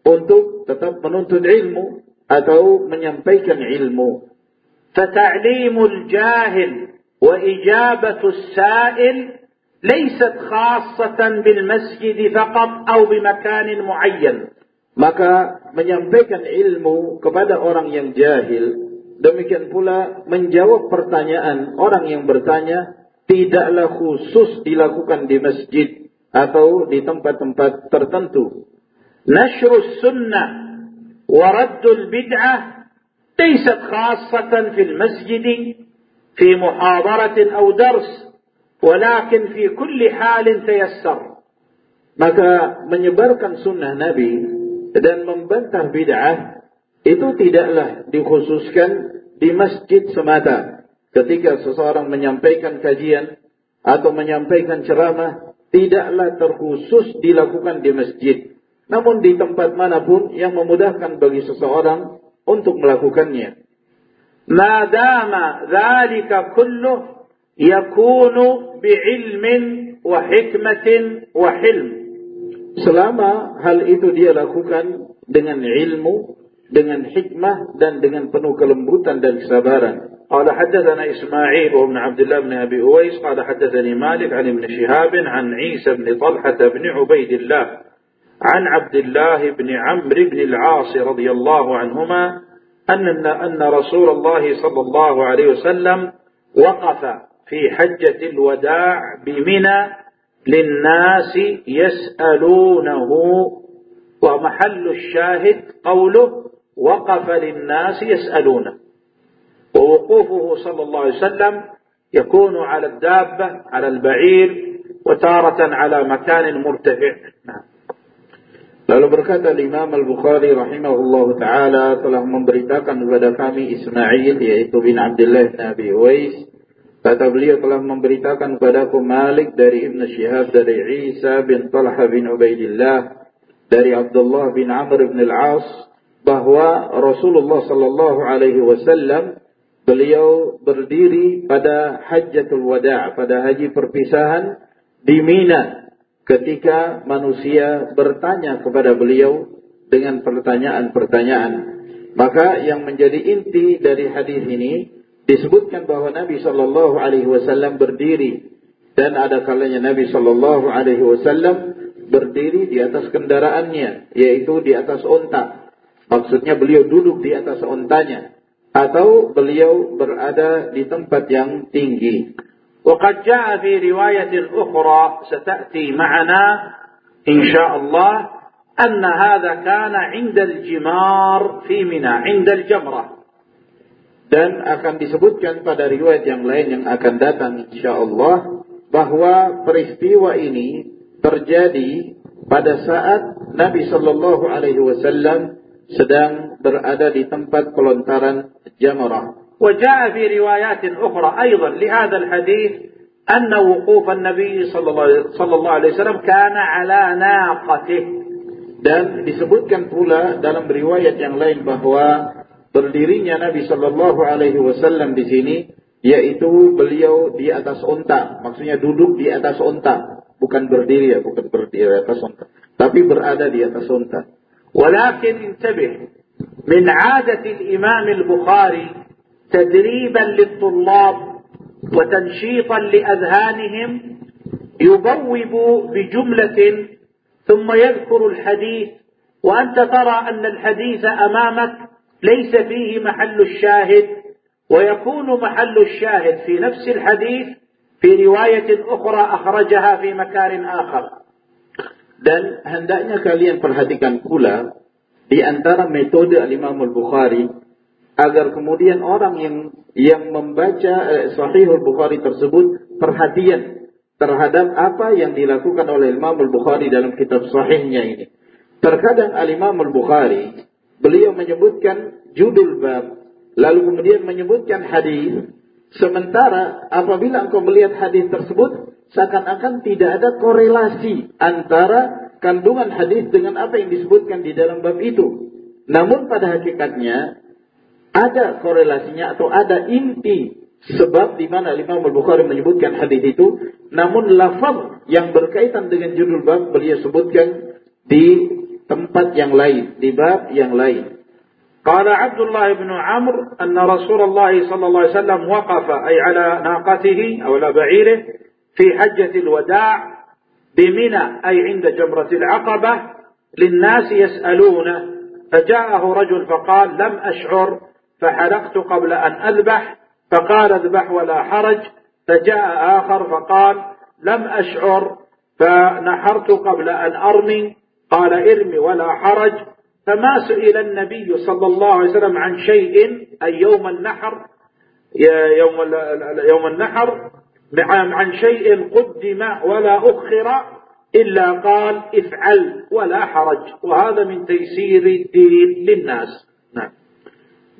untuk tetap menuntut ilmu atau menyampaikan ilmu. فتعليم الجاهل وإجابة السائل ليست خاصة بالمسجد فقط أو بمكان معين. maka menyampaikan ilmu kepada orang yang jahil, demikian pula menjawab pertanyaan orang yang bertanya tidaklah khusus dilakukan di masjid atau di tempat-tempat tertentu. Nashrus sunnah waraddul bid'ah laysat khassatan fil masjid fi muhadaratin aw dars walakin fi kulli halin tayassar maka menyebarkan sunnah Nabi dan membantah bid'ah itu tidaklah dikhususkan di masjid semata. Ketika seseorang menyampaikan kajian atau menyampaikan ceramah, tidaklah terkhusus dilakukan di masjid. Namun di tempat mana pun yang memudahkan bagi seseorang untuk melakukannya. Madama dzalika kullu yakunu bi'ilmin wa hikmatin wa hilm. Selama hal itu dia lakukan dengan ilmu, dengan hikmah dan dengan penuh kelembutan dan kesabaran. قال حدثنا إسماعيل بن عبد الله بن أبي أويس قال حدثني مالك عن ابن شهاب عن عيسى بن طلحة بن عبيد الله عن عبد الله بن عمرو بن العاص رضي الله عنهما أن أن رسول الله صلى الله عليه وسلم وقف في حجة الوداع بمنى للناس يسألونه ومحل الشاهد قوله وقف للناس يسألونه ووقوفه صلى الله عليه وسلم يكون على الدابة على البعير وتارة على مكان مرتفع نعم Lalu berkata Imam Al-Bukhari rahimahullah ta'ala telah memberitakan kepada kami Ismail yaitu bin Abdullah bin Abi Uwais. Kata beliau telah memberitakan kepada aku Malik dari Ibn Shihab dari Isa bin Talha bin Ubaidillah dari Abdullah bin Amr bin Al-As bahwa Rasulullah sallallahu alaihi wasallam beliau berdiri pada Hajjatul Wada' pada haji perpisahan di Mina ketika manusia bertanya kepada beliau dengan pertanyaan-pertanyaan. Maka yang menjadi inti dari hadis ini disebutkan bahwa Nabi Shallallahu Alaihi Wasallam berdiri dan ada kalanya Nabi Shallallahu Alaihi Wasallam berdiri di atas kendaraannya, yaitu di atas onta. Maksudnya beliau duduk di atas ontanya atau beliau berada di tempat yang tinggi. وقد جاء في رواية أخرى ستأتي معنا إن شاء الله أن هذا كان عند الجمار في منى عند الجمرة dan akan disebutkan pada riwayat yang lain yang akan datang insyaallah bahwa peristiwa ini terjadi pada saat Nabi Shallallahu Alaihi Wasallam sedang berada di tempat pelontaran jamrah. وجاء في روايات أخرى أيضا لهذا الحديث أن وقوف النبي صلى الله عليه وسلم كان على ناقته dan disebutkan pula dalam riwayat yang lain bahwa berdirinya Nabi Shallallahu Alaihi Wasallam di sini yaitu beliau di atas unta, maksudnya duduk di atas unta, bukan berdiri ya, bukan berdiri di atas unta, tapi berada di atas unta. ولكن انتبه من عادة الإمام البخاري تدريبا للطلاب وتنشيطا لأذهانهم يبوب بجملة ثم يذكر الحديث وأنت ترى أن الحديث أمامك ليس فيه محل الشاهد ويكون محل الشاهد في نفس الحديث في رواية أخرى أخرجها في مكان آخر Dan hendaknya kalian perhatikan pula di antara metode Al-Imam Al-Bukhari agar kemudian orang yang yang membaca eh, Sahihul Bukhari tersebut perhatian terhadap apa yang dilakukan oleh Imam Al-Bukhari dalam kitab sahihnya ini. Terkadang Al-Imam Al-Bukhari beliau menyebutkan judul bab lalu kemudian menyebutkan hadis sementara apabila engkau melihat hadis tersebut seakan-akan tidak ada korelasi antara kandungan hadis dengan apa yang disebutkan di dalam bab itu. Namun pada hakikatnya ada korelasinya atau ada inti sebab di mana Imam Al-Bukhari menyebutkan hadis itu, namun lafaz yang berkaitan dengan judul bab beliau sebutkan di tempat yang lain, di bab yang lain. بن عمرو أن رسول الله صلى الله عليه وسلم وقف أي على ناقته أو على بعيره في حجة الوداع بمنى أي عند جمرة العقبة للناس يسألونه فجاءه رجل فقال لم أشعر فحلقت قبل أن أذبح فقال اذبح ولا حرج فجاء آخر فقال لم أشعر فنحرت قبل أن أرمي قال ارمي ولا حرج. فما سئل النبي صلى الله عليه وسلم عن شيء أي يوم النحر يوم يوم النحر عن شيء قدم ولا أخر إلا قال افعل ولا حرج. وهذا من تيسير الدين للناس. نعم.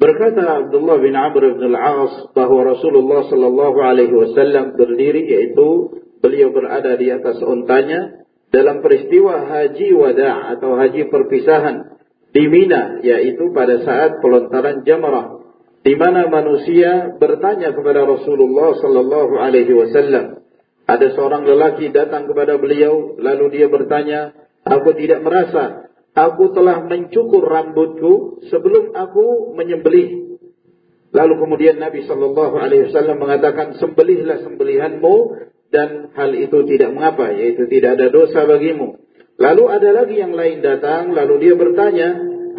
Berkata Abdullah bin Amr bin Al-As bahwa Rasulullah sallallahu alaihi wasallam berdiri yaitu beliau berada di atas untanya dalam peristiwa haji wada' atau haji perpisahan di Mina yaitu pada saat pelontaran jamrah di mana manusia bertanya kepada Rasulullah sallallahu alaihi wasallam ada seorang lelaki datang kepada beliau lalu dia bertanya aku tidak merasa aku telah mencukur rambutku sebelum aku menyembelih. Lalu kemudian Nabi Shallallahu Alaihi Wasallam mengatakan sembelihlah sembelihanmu dan hal itu tidak mengapa, yaitu tidak ada dosa bagimu. Lalu ada lagi yang lain datang, lalu dia bertanya,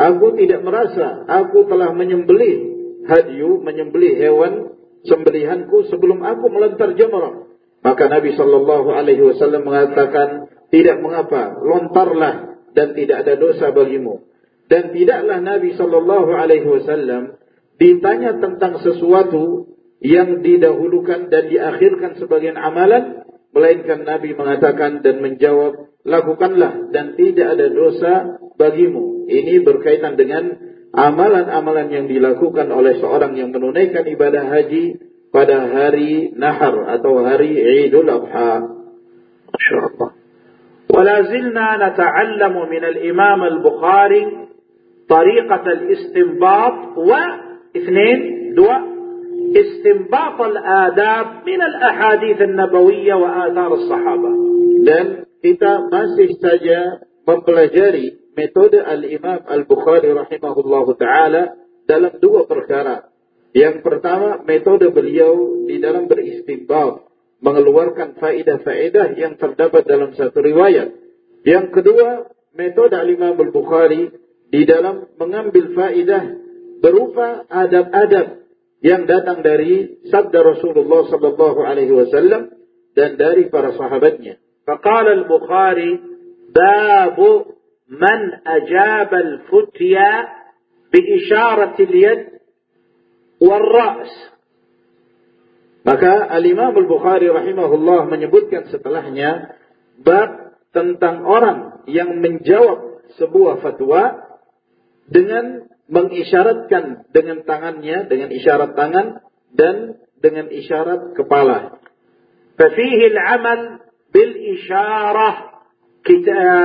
aku tidak merasa aku telah menyembelih hadyu, menyembelih hewan sembelihanku sebelum aku melontar jamrah. Maka Nabi Shallallahu Alaihi Wasallam mengatakan, tidak mengapa, lontarlah dan tidak ada dosa bagimu. Dan tidaklah Nabi Shallallahu Alaihi Wasallam ditanya tentang sesuatu yang didahulukan dan diakhirkan sebagian amalan, melainkan Nabi mengatakan dan menjawab, lakukanlah dan tidak ada dosa bagimu. Ini berkaitan dengan amalan-amalan yang dilakukan oleh seorang yang menunaikan ibadah haji pada hari Nahar atau hari Idul Adha. Masya Allah. ولا زلنا نتعلم من الإمام البخاري طريقة الاستنباط واثنين دواء استنباط الآداب من الأحاديث النبوية وآثار الصحابة dan kita masih saja mempelajari metode al-Imam Al-Bukhari rahimahullah taala dalam dua perkara. Yang pertama, metode beliau di dalam beristinbat mengeluarkan faedah-faedah yang terdapat dalam satu riwayat. Yang kedua, metode Imam Al-Bukhari di dalam mengambil faedah berupa adab-adab yang datang dari sabda Rasulullah sallallahu alaihi wasallam dan dari para sahabatnya. Faqala al-Bukhari babu man ajaba al-futya bi isharati al-yad wal ra's. Maka al-Imam al-Bukhari rahimahullah menyebutkan setelahnya bab tentang orang yang menjawab sebuah fatwa dengan mengisyaratkan dengan tangannya, dengan isyarat tangan dan dengan isyarat kepala. ففيه العمل بالإشارة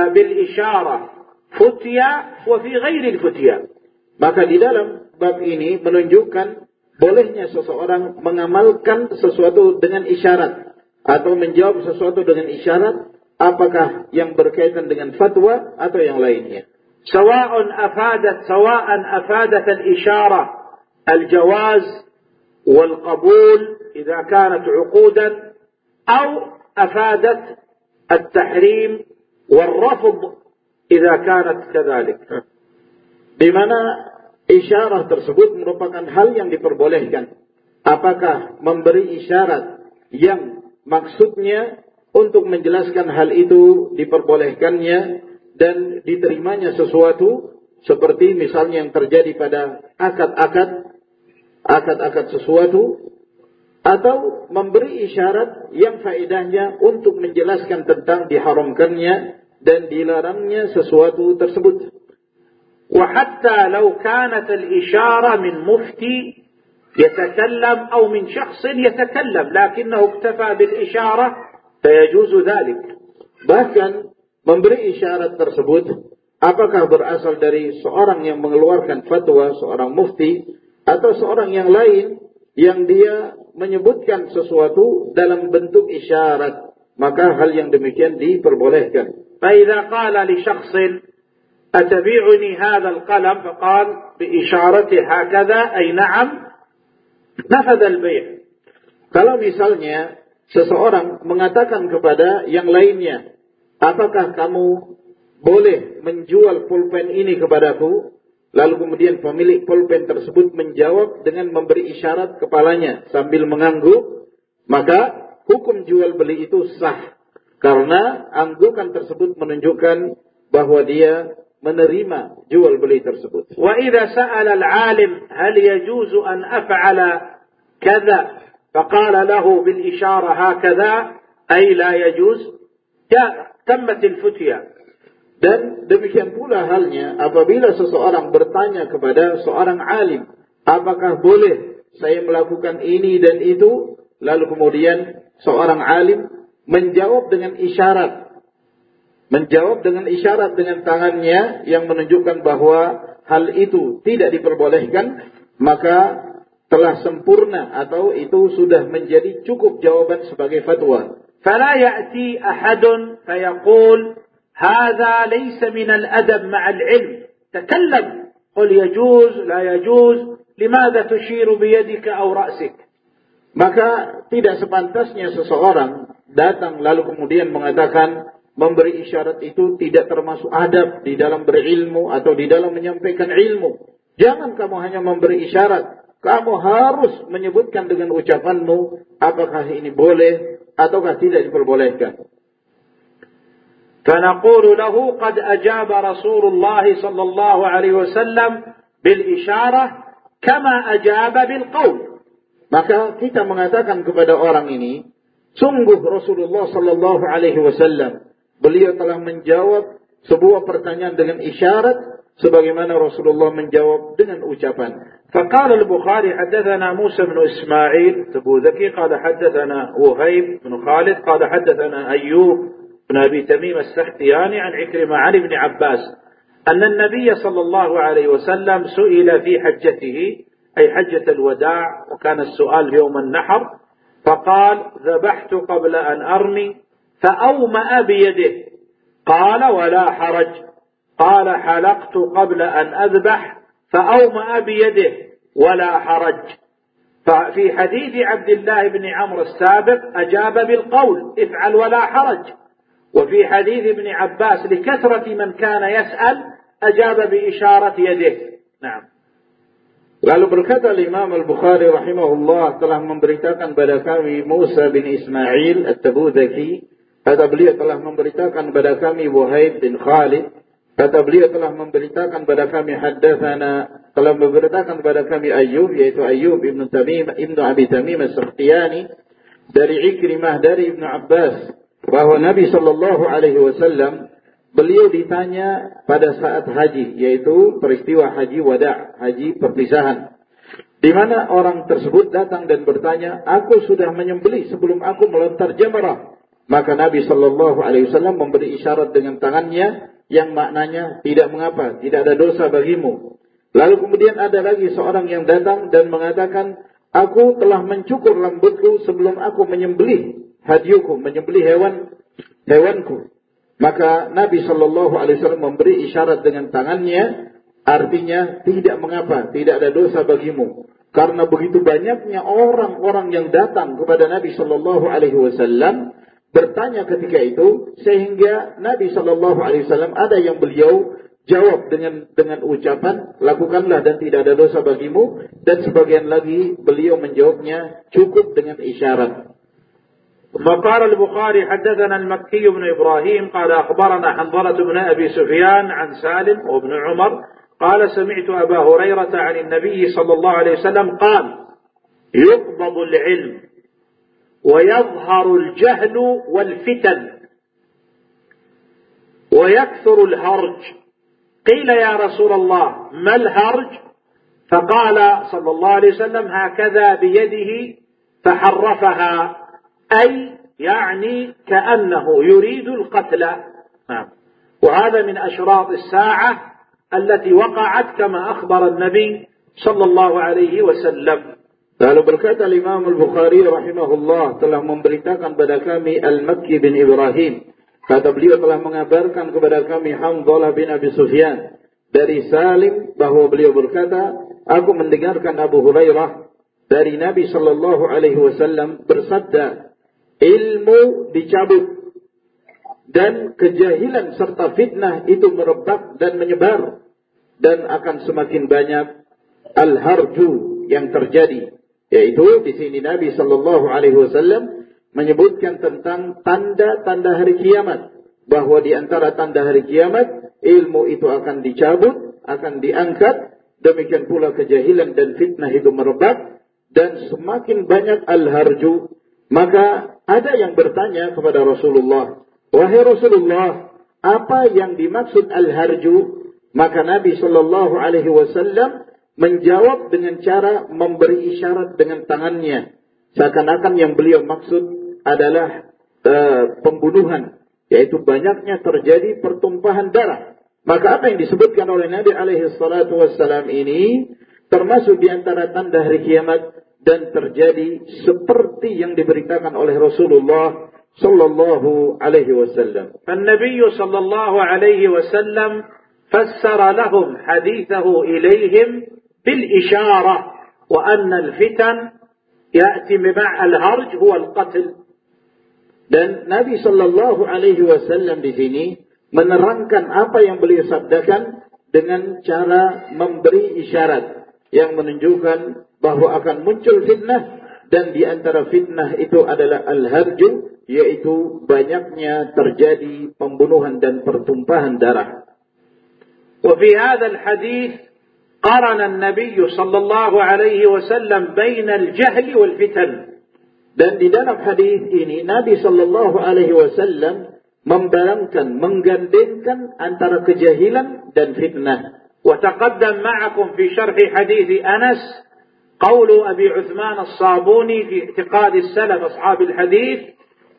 بالإشارة فتيا وفي غير الفتيا. Maka di dalam bab ini menunjukkan bolehnya seseorang mengamalkan sesuatu dengan isyarat atau menjawab sesuatu dengan isyarat apakah yang berkaitan dengan fatwa atau yang lainnya. سواء أفادت سواء أفادت الإشارة الجواز والقبول إذا كانت عقودا أو أفادت التحريم والرفض إذا كانت كذلك. Di mana isyarat tersebut merupakan hal yang diperbolehkan. Apakah memberi isyarat yang maksudnya untuk menjelaskan hal itu diperbolehkannya dan diterimanya sesuatu seperti misalnya yang terjadi pada akad-akad akad-akad sesuatu atau memberi isyarat yang faedahnya untuk menjelaskan tentang diharamkannya dan dilarangnya sesuatu tersebut. وحتى لو كانت الإشارة من مفتي يتكلم أو من شخص يتكلم لكنه اكتفى بالإشارة فيجوز ذلك bahkan memberi isyarat tersebut apakah berasal dari seorang yang mengeluarkan fatwa seorang mufti atau seorang yang lain yang dia menyebutkan sesuatu dalam bentuk isyarat, maka hal yang demikian diperbolehkan. فإذا قال لشخص أتبيعني هذا القلم فقال بإشارته هكذا أي نعم نفذ البيع Kalau misalnya seseorang mengatakan kepada yang lainnya, apakah kamu boleh menjual pulpen ini kepadaku? Lalu kemudian pemilik pulpen tersebut menjawab dengan memberi isyarat kepalanya sambil mengangguk, maka hukum jual beli itu sah. Karena anggukan tersebut menunjukkan bahwa dia menerima jual beli tersebut. Wa idha sa'ala al-'alim hal yajuzu an af'ala kaza, faqala lahu bil isyara hakaza, ay la yajuz. Ya, al-futya. Dan demikian pula halnya apabila seseorang bertanya kepada seorang alim, apakah boleh saya melakukan ini dan itu? Lalu kemudian seorang alim menjawab dengan isyarat. Menjawab dengan isyarat dengan tangannya yang menunjukkan bahwa hal itu tidak diperbolehkan, maka telah sempurna atau itu sudah menjadi cukup jawaban sebagai fatwa. فلا يأتي أحد فيقول هذا ليس من الأدب مع العلم تكلم قل يجوز لا يجوز لماذا تشير بيدك أو رأسك Maka tidak sepantasnya seseorang datang lalu kemudian mengatakan memberi isyarat itu tidak termasuk adab di dalam berilmu atau di dalam menyampaikan ilmu. Jangan kamu hanya memberi isyarat. Kamu harus menyebutkan dengan ucapanmu apakah ini boleh ataukah tidak diperbolehkan. فنقول له قد أجاب رسول الله صلى الله عليه وسلم بالإشارة كما أجاب بالقول Maka kita mengatakan kepada orang ini, sungguh Rasulullah sallallahu alaihi wasallam beliau telah menjawab sebuah pertanyaan dengan isyarat sebagaimana Rasulullah menjawab dengan ucapan. فقال البخاري حدثنا موسى بن إسماعيل تبوذكي قال حدثنا وهيب بن خالد قال حدثنا أيوب بن أبي تميم السختياني عن عكرمة عن ابن عباس أن النبي صلى الله عليه وسلم سئل في حجته أي حجة الوداع وكان السؤال يوم النحر فقال ذبحت قبل أن أرمي فأومأ بيده قال ولا حرج قال حلقت قبل أن أذبح فأومأ بيده ولا حرج ففي حديث عبد الله بن عمرو السابق أجاب بالقول افعل ولا حرج وفي حديث ابن عباس لكثرة من كان يسأل أجاب بإشارة يده نعم Lalu berkata Imam Al-Bukhari rahimahullah telah memberitakan kepada kami Musa bin Ismail At-Tabudaki. Kata beliau telah memberitakan kepada kami Wahid bin Khalid. Kata beliau telah memberitakan kepada kami Haddathana. Telah memberitakan kepada kami Ayyub. Yaitu Ayyub ibn Tamim, ibn Abi Tamim As-Sakhtiyani. Dari Ikrimah, dari Ibn Abbas. Bahwa Nabi Sallallahu Alaihi Wasallam beliau ditanya pada saat haji, yaitu peristiwa haji wada, haji perpisahan. Di mana orang tersebut datang dan bertanya, aku sudah menyembelih sebelum aku melontar jamrah. Maka Nabi Shallallahu Alaihi Wasallam memberi isyarat dengan tangannya yang maknanya tidak mengapa, tidak ada dosa bagimu. Lalu kemudian ada lagi seorang yang datang dan mengatakan, aku telah mencukur rambutku sebelum aku menyembelih hadiuku, menyembelih hewan hewanku. Maka Nabi Shallallahu Alaihi Wasallam memberi isyarat dengan tangannya, artinya tidak mengapa, tidak ada dosa bagimu. Karena begitu banyaknya orang-orang yang datang kepada Nabi Shallallahu Alaihi Wasallam bertanya ketika itu, sehingga Nabi Shallallahu Alaihi Wasallam ada yang beliau jawab dengan dengan ucapan lakukanlah dan tidak ada dosa bagimu dan sebagian lagi beliau menjawabnya cukup dengan isyarat ثم قال البخاري حدثنا المكي بن إبراهيم قال أخبرنا حنظلة بن أبي سفيان عن سالم وابن عمر قال سمعت أبا هريرة عن النبي صلى الله عليه وسلم قال يقبض العلم ويظهر الجهل والفتن ويكثر الهرج. قيل يا رسول الله ما الهرج؟ فقال صلى الله عليه وسلم هكذا بيده فحرفها أي يعني كأنه يريد القتل. نعم. وهذا من أشراط الساعة التي وقعت كما أخبر النبي صلى الله عليه وسلم. Lalu berkata Imam Al-Bukhari rahimahullah telah memberitakan kepada kami Al-Makki bin Ibrahim. Kata beliau telah mengabarkan kepada kami Hamzalah bin Abi Sufyan. Dari Salim bahwa beliau berkata, Aku mendengarkan Abu Hurairah dari Nabi Sallallahu Alaihi Wasallam bersabda, ilmu dicabut dan kejahilan serta fitnah itu merebak dan menyebar dan akan semakin banyak al-harju yang terjadi yaitu di sini Nabi Shallallahu Alaihi Wasallam menyebutkan tentang tanda-tanda hari kiamat. Bahwa di antara tanda hari kiamat, ilmu itu akan dicabut, akan diangkat. Demikian pula kejahilan dan fitnah itu merebak. Dan semakin banyak al-harju. Maka ada yang bertanya kepada Rasulullah. Wahai Rasulullah, apa yang dimaksud al-harju? Maka Nabi Shallallahu Alaihi Wasallam menjawab dengan cara memberi isyarat dengan tangannya. Seakan-akan yang beliau maksud adalah uh, pembunuhan, yaitu banyaknya terjadi pertumpahan darah. Maka apa yang disebutkan oleh Nabi alaihi salatu wassalam ini termasuk di antara tanda hari kiamat dan terjadi seperti yang diberitakan oleh Rasulullah sallallahu alaihi wasallam. Nabi sallallahu alaihi wasallam fassara lahum hadithahu ilaihim بالإشارة وأن الفتن يأتي بمع الهرج هو القتل dan Nabi Shallallahu Alaihi Wasallam di sini menerangkan apa yang beliau sabdakan dengan cara memberi isyarat yang menunjukkan bahwa akan muncul fitnah dan di antara fitnah itu adalah al-harju yaitu banyaknya terjadi pembunuhan dan pertumpahan darah. وفي هذا الحديث قرن النبي صلى الله عليه وسلم بين الجهل والفتن. Dan di dalam hadis ini Nabi sallallahu alaihi wasallam membarengkan menggandengkan antara kejahilan dan fitnah. وتقدم معكم في شرح حديث أنس قول أبي عثمان الصابوني في اعتقاد السلف أصحاب الحديث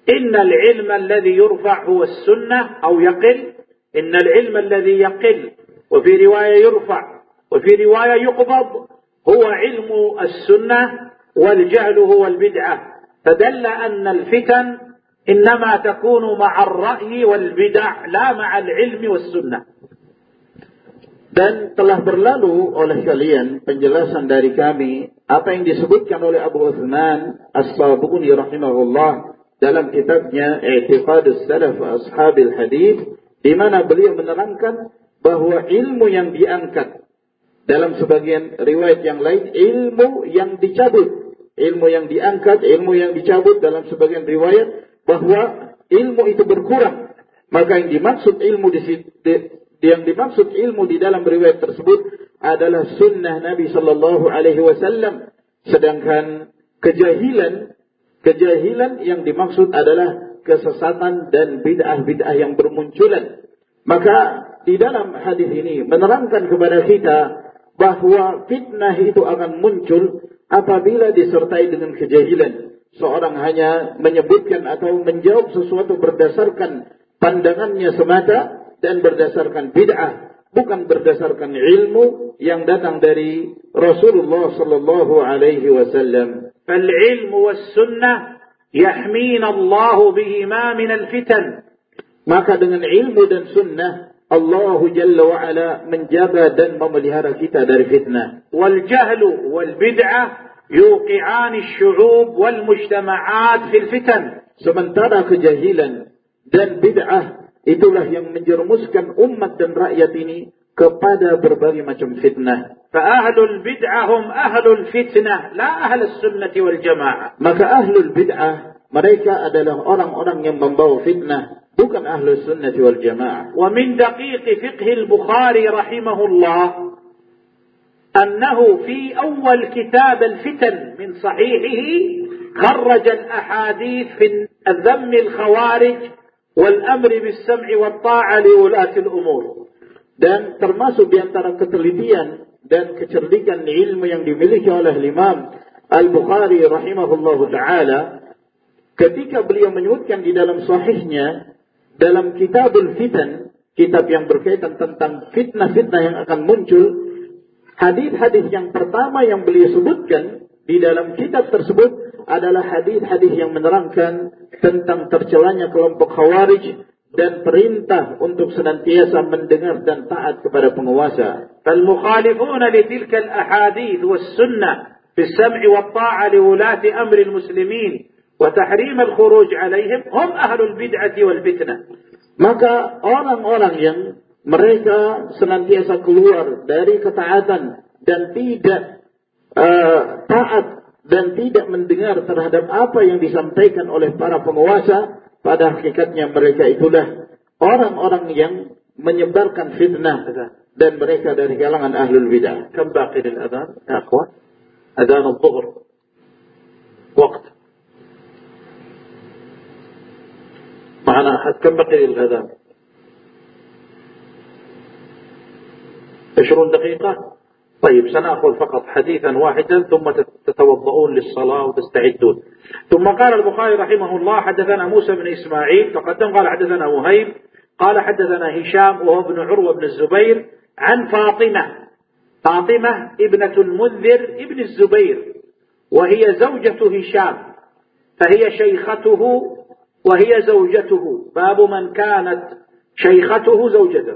إن العلم الذي يرفع هو السنة أو يقل إن العلم الذي يقل وفي رواية يرفع وفي رواية يقبض هو علم السنة والجهل هو البدعة فدل أن الفتن إنما تكون مع الرأي والبدع لا مع العلم والسنة Dan telah berlalu oleh kalian penjelasan dari kami apa yang disebutkan oleh Abu Uthman As-Sabuni rahimahullah dalam kitabnya I'tiqadus Salaf Ashabil Hadith di mana beliau menerangkan bahwa ilmu yang diangkat dalam sebagian riwayat yang lain ilmu yang dicabut, ilmu yang diangkat, ilmu yang dicabut dalam sebagian riwayat bahwa ilmu itu berkurang. Maka yang dimaksud ilmu di, di yang dimaksud ilmu di dalam riwayat tersebut adalah sunnah Nabi Shallallahu Alaihi Wasallam. Sedangkan kejahilan, kejahilan yang dimaksud adalah kesesatan dan bid'ah-bid'ah yang bermunculan. Maka di dalam hadis ini menerangkan kepada kita bahwa fitnah itu akan muncul apabila disertai dengan kejahilan. Seorang hanya menyebutkan atau menjawab sesuatu berdasarkan pandangannya semata dan berdasarkan bid'ah, bukan berdasarkan ilmu yang datang dari Rasulullah sallallahu alaihi wasallam. Al-ilmu was sunnah yahmin Allah bihima min al-fitan. Maka dengan ilmu dan sunnah Allah Jalla wa Ala menjaga dan memelihara kita dari fitnah. Wal jahlu wal bid'ah yuqi'an asy-syu'ub wal mujtama'at fil fitan. Sementara kejahilan dan bid'ah itulah yang menjerumuskan umat dan rakyat ini kepada berbagai macam fitnah. Fa'ahlul bid'ah hum ahlul fitnah, la ahlus sunnah wal jamaah. Maka ahlul bid'ah mereka adalah orang-orang yang membawa fitnah bukan ahlu sunnah wal jamaah. ومن دقيق فقه البخاري رحمه الله أنه في أول كتاب الفتن من صحيحه خرج الأحاديث في الذم الخوارج والأمر بالسمع والطاعة لولاة الأمور dan termasuk di antara ketelitian dan kecerdikan ilmu yang dimiliki oleh Imam Al-Bukhari rahimahullahu taala ketika beliau menyebutkan di dalam sahihnya dalam kitabul fitan, kitab yang berkaitan tentang fitnah-fitnah yang akan muncul, hadis-hadis yang pertama yang beliau sebutkan di dalam kitab tersebut adalah hadis-hadis yang menerangkan tentang tercelanya kelompok khawarij dan perintah untuk senantiasa mendengar dan taat kepada penguasa. فالمخالفون لتلك الأحاديث والسنة في السمع والطاعة لولاة أمر المسلمين وتحريم الخروج عليهم هم أهل البدعة والفتنة. Maka orang-orang yang mereka senantiasa keluar dari ketaatan dan tidak uh, taat dan tidak mendengar terhadap apa yang disampaikan oleh para penguasa, pada hakikatnya mereka itulah orang-orang yang menyebarkan fitnah dan mereka dari kalangan ahlul bidah. Kam baqi lil adhan? Ya akhwan. Adhan al-dhuhr. Waqt. معنا أحد؟ كم بقي للأذان عشرون دقيقة؟ طيب سنأخذ فقط حديثا واحدا ثم تتوضؤون للصلاة وتستعدون. ثم قال البخاري رحمه الله حدثنا موسى بن إسماعيل تقدم قال حدثنا وهيب قال حدثنا هشام وهو ابن عروة بن الزبير عن فاطمة. فاطمة ابنة المنذر ابن الزبير وهي زوجة هشام فهي شيخته وهي زوجته. باب من كانت شيخته زوجته.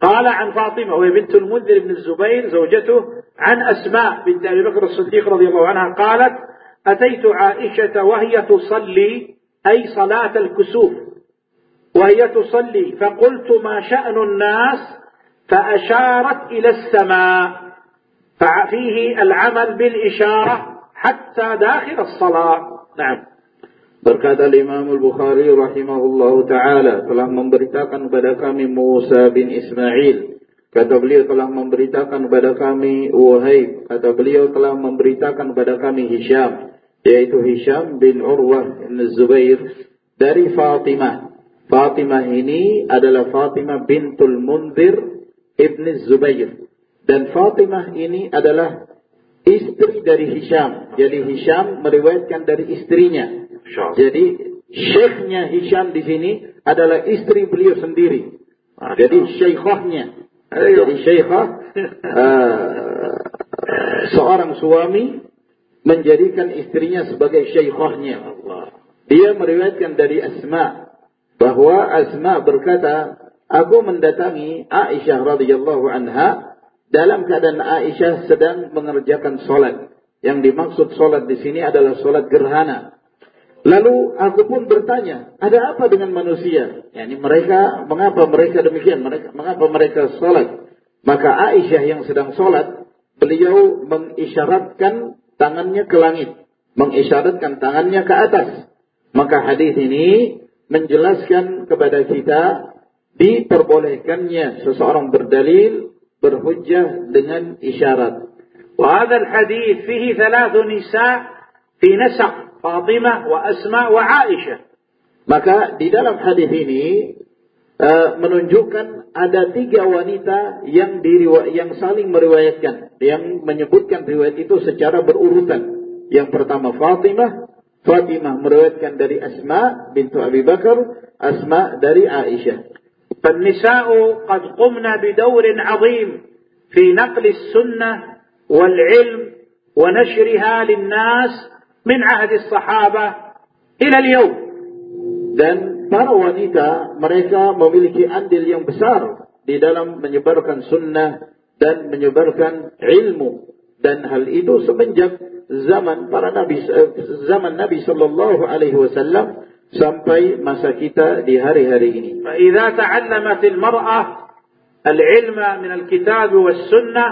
قال عن فاطمة وهي بنت المنذر بن الزبير زوجته عن أسماء بنت أبي بكر الصديق رضي الله عنها قالت أتيت عائشة وهي تصلي أي صلاة الكسوف. وهي تصلي فقلت ما شأن الناس؟ فأشارت إلى السماء ففيه العمل بالإشارة حتى داخل الصلاة. نعم. Berkata Imam Al-Bukhari rahimahullahu taala telah memberitakan kepada kami Musa bin Ismail. Kata beliau telah memberitakan kepada kami Wahib. Kata beliau telah memberitakan kepada kami Hisham. Yaitu Hisham bin Urwah bin Zubair dari Fatimah. Fatimah ini adalah Fatimah bintul Munzir ibn Zubair. Dan Fatimah ini adalah istri dari Hisham. Jadi Hisham meriwayatkan dari istrinya. Jadi syekhnya Hisham di sini adalah istri beliau sendiri. Jadi syekhahnya. Jadi syekhah uh, seorang suami menjadikan istrinya sebagai syekhahnya. Dia meriwayatkan dari Asma bahwa Asma berkata, aku mendatangi Aisyah radhiyallahu anha dalam keadaan Aisyah sedang mengerjakan solat. Yang dimaksud solat di sini adalah solat gerhana. Lalu aku pun bertanya, ada apa dengan manusia? Yani mereka, mengapa mereka demikian? Mereka, mengapa mereka sholat? Maka Aisyah yang sedang sholat, beliau mengisyaratkan tangannya ke langit. Mengisyaratkan tangannya ke atas. Maka hadis ini menjelaskan kepada kita diperbolehkannya seseorang berdalil berhujjah dengan isyarat. Wa hadis fihi thalath nisa fi nasaq Fatimah wa Asma wa Aisyah. Maka di dalam hadis ini uh, menunjukkan ada tiga wanita yang diriwa, yang saling meriwayatkan, yang menyebutkan riwayat itu secara berurutan. Yang pertama Fatimah, Fatimah meriwayatkan dari Asma bintu Abi Bakar, Asma dari Aisyah. فالنساء قد قمنا بدور عظيم في نقل السنة والعلم ونشرها للناس min ahdi sahabah ila al Dan para wanita mereka memiliki andil yang besar di dalam menyebarkan sunnah dan menyebarkan ilmu dan hal itu semenjak zaman para nabi zaman Nabi sallallahu alaihi wasallam sampai masa kita di hari-hari ini. فإذا تعلمت المرأة العلم من الكتاب والسنة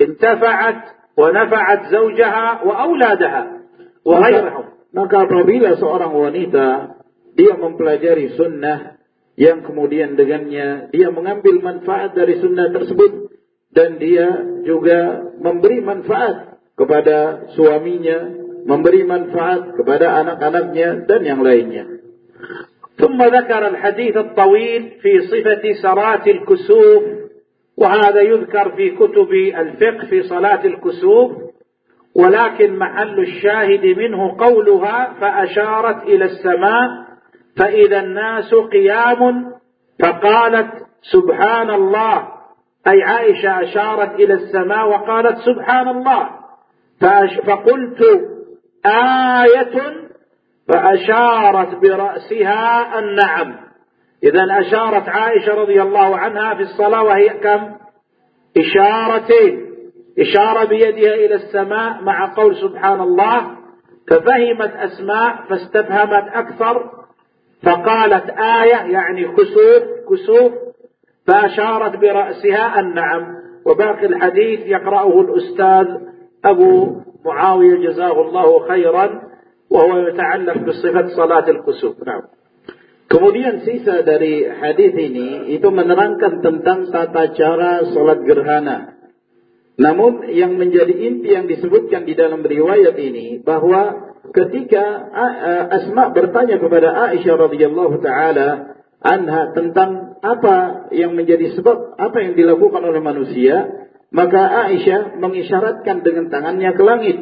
انتفعت ونفعت زوجها وأولادها maka, maka apabila seorang wanita dia mempelajari sunnah yang kemudian dengannya dia mengambil manfaat dari sunnah tersebut dan dia juga memberi manfaat kepada suaminya, memberi manfaat kepada anak-anaknya dan yang lainnya. ثم ذكر الحديث الطويل في صفة صلاة الكسوف وهذا يذكر في كتب الفقه في صلاة الكسوف ولكن محل الشاهد منه قولها فأشارت إلى السماء فإذا الناس قيام فقالت سبحان الله. أي عائشة أشارت إلى السماء وقالت سبحان الله. فقلت آية فأشارت برأسها النعم إذا أشارت عائشة رضي الله عنها في الصلاة وهي كم؟ إشارتين. إشارة بيدها إلى السماء مع قول سبحان الله ففهمت أسماء فاستفهمت أكثر فقالت آية يعني كسوف كسوف فأشارت برأسها النعم. وباقي الحديث يقرأه الأستاذ أبو معاوية جزاه الله خيرا وهو يتعلق بصفة صلاة الكسوف. نعم. Kemudian sisa dari hadis ini itu menerangkan tentang tata cara sholat gerhana. Namun yang menjadi inti yang disebutkan di dalam riwayat ini bahwa ketika Asma bertanya kepada Aisyah radhiyallahu taala anha tentang apa yang menjadi sebab apa yang dilakukan oleh manusia, maka Aisyah mengisyaratkan dengan tangannya ke langit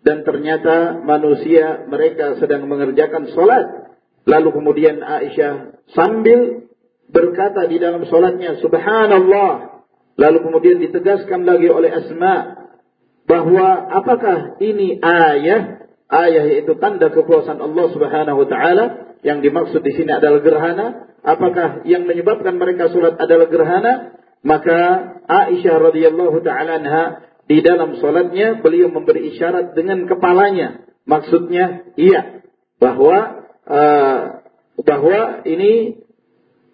dan ternyata manusia mereka sedang mengerjakan sholat Lalu kemudian Aisyah sambil berkata di dalam solatnya Subhanallah. Lalu kemudian ditegaskan lagi oleh Asma bahwa apakah ini ayah? Ayah yaitu tanda kekuasaan Allah Subhanahu wa taala yang dimaksud di sini adalah gerhana. Apakah yang menyebabkan mereka solat adalah gerhana? Maka Aisyah radhiyallahu taala anha di dalam solatnya beliau memberi isyarat dengan kepalanya. Maksudnya iya bahwa uh, bahwa ini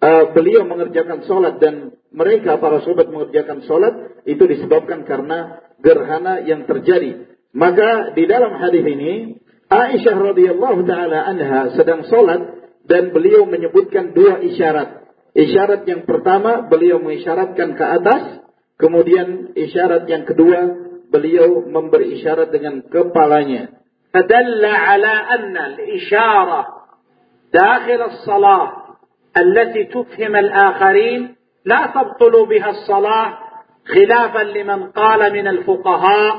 uh, beliau mengerjakan sholat dan mereka para sahabat mengerjakan sholat itu disebabkan karena gerhana yang terjadi. Maka di dalam hadis ini Aisyah radhiyallahu taala anha sedang sholat dan beliau menyebutkan dua isyarat. Isyarat yang pertama beliau mengisyaratkan ke atas, kemudian isyarat yang kedua beliau memberi isyarat dengan kepalanya. Fadalla ala anna al-isyarah داخل الصلاة التي تفهم الآخرين لا تبطل بها الصلاة خلافا لمن قال من الفقهاء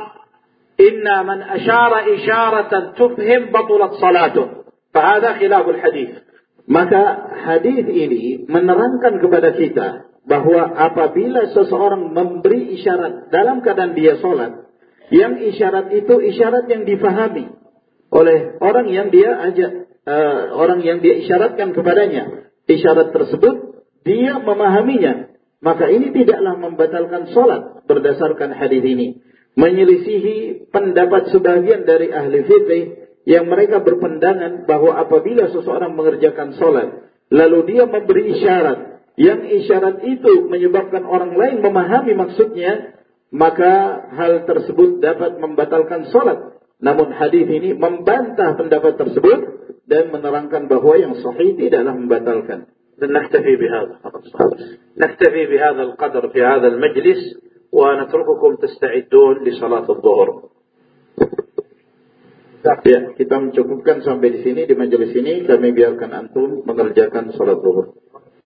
إن من أشار إشارة تفهم بطلت صلاته فهذا خلاف الحديث Maka hadis ini menerangkan kepada kita bahwa apabila seseorang memberi isyarat dalam keadaan dia sholat, yang isyarat itu isyarat yang difahami oleh orang yang dia ajak uh, orang yang dia isyaratkan kepadanya isyarat tersebut dia memahaminya. Maka ini tidaklah membatalkan sholat berdasarkan hadis ini. Menyelisihi pendapat sebagian dari ahli fikih yang mereka berpendangan bahwa apabila seseorang mengerjakan sholat lalu dia memberi isyarat yang isyarat itu menyebabkan orang lain memahami maksudnya maka hal tersebut dapat membatalkan sholat namun hadis ini membantah pendapat tersebut dan menerangkan bahwa yang sahih tidaklah membatalkan. Dan naktafi bihadha naktafi bihadha al-qadr fi hadha al-majlis wa natrukukum tasta'idun li salat al-dhuhr. Ya, kita mencukupkan sampai di sini di majelis ini kami biarkan antum mengerjakan salat zuhur.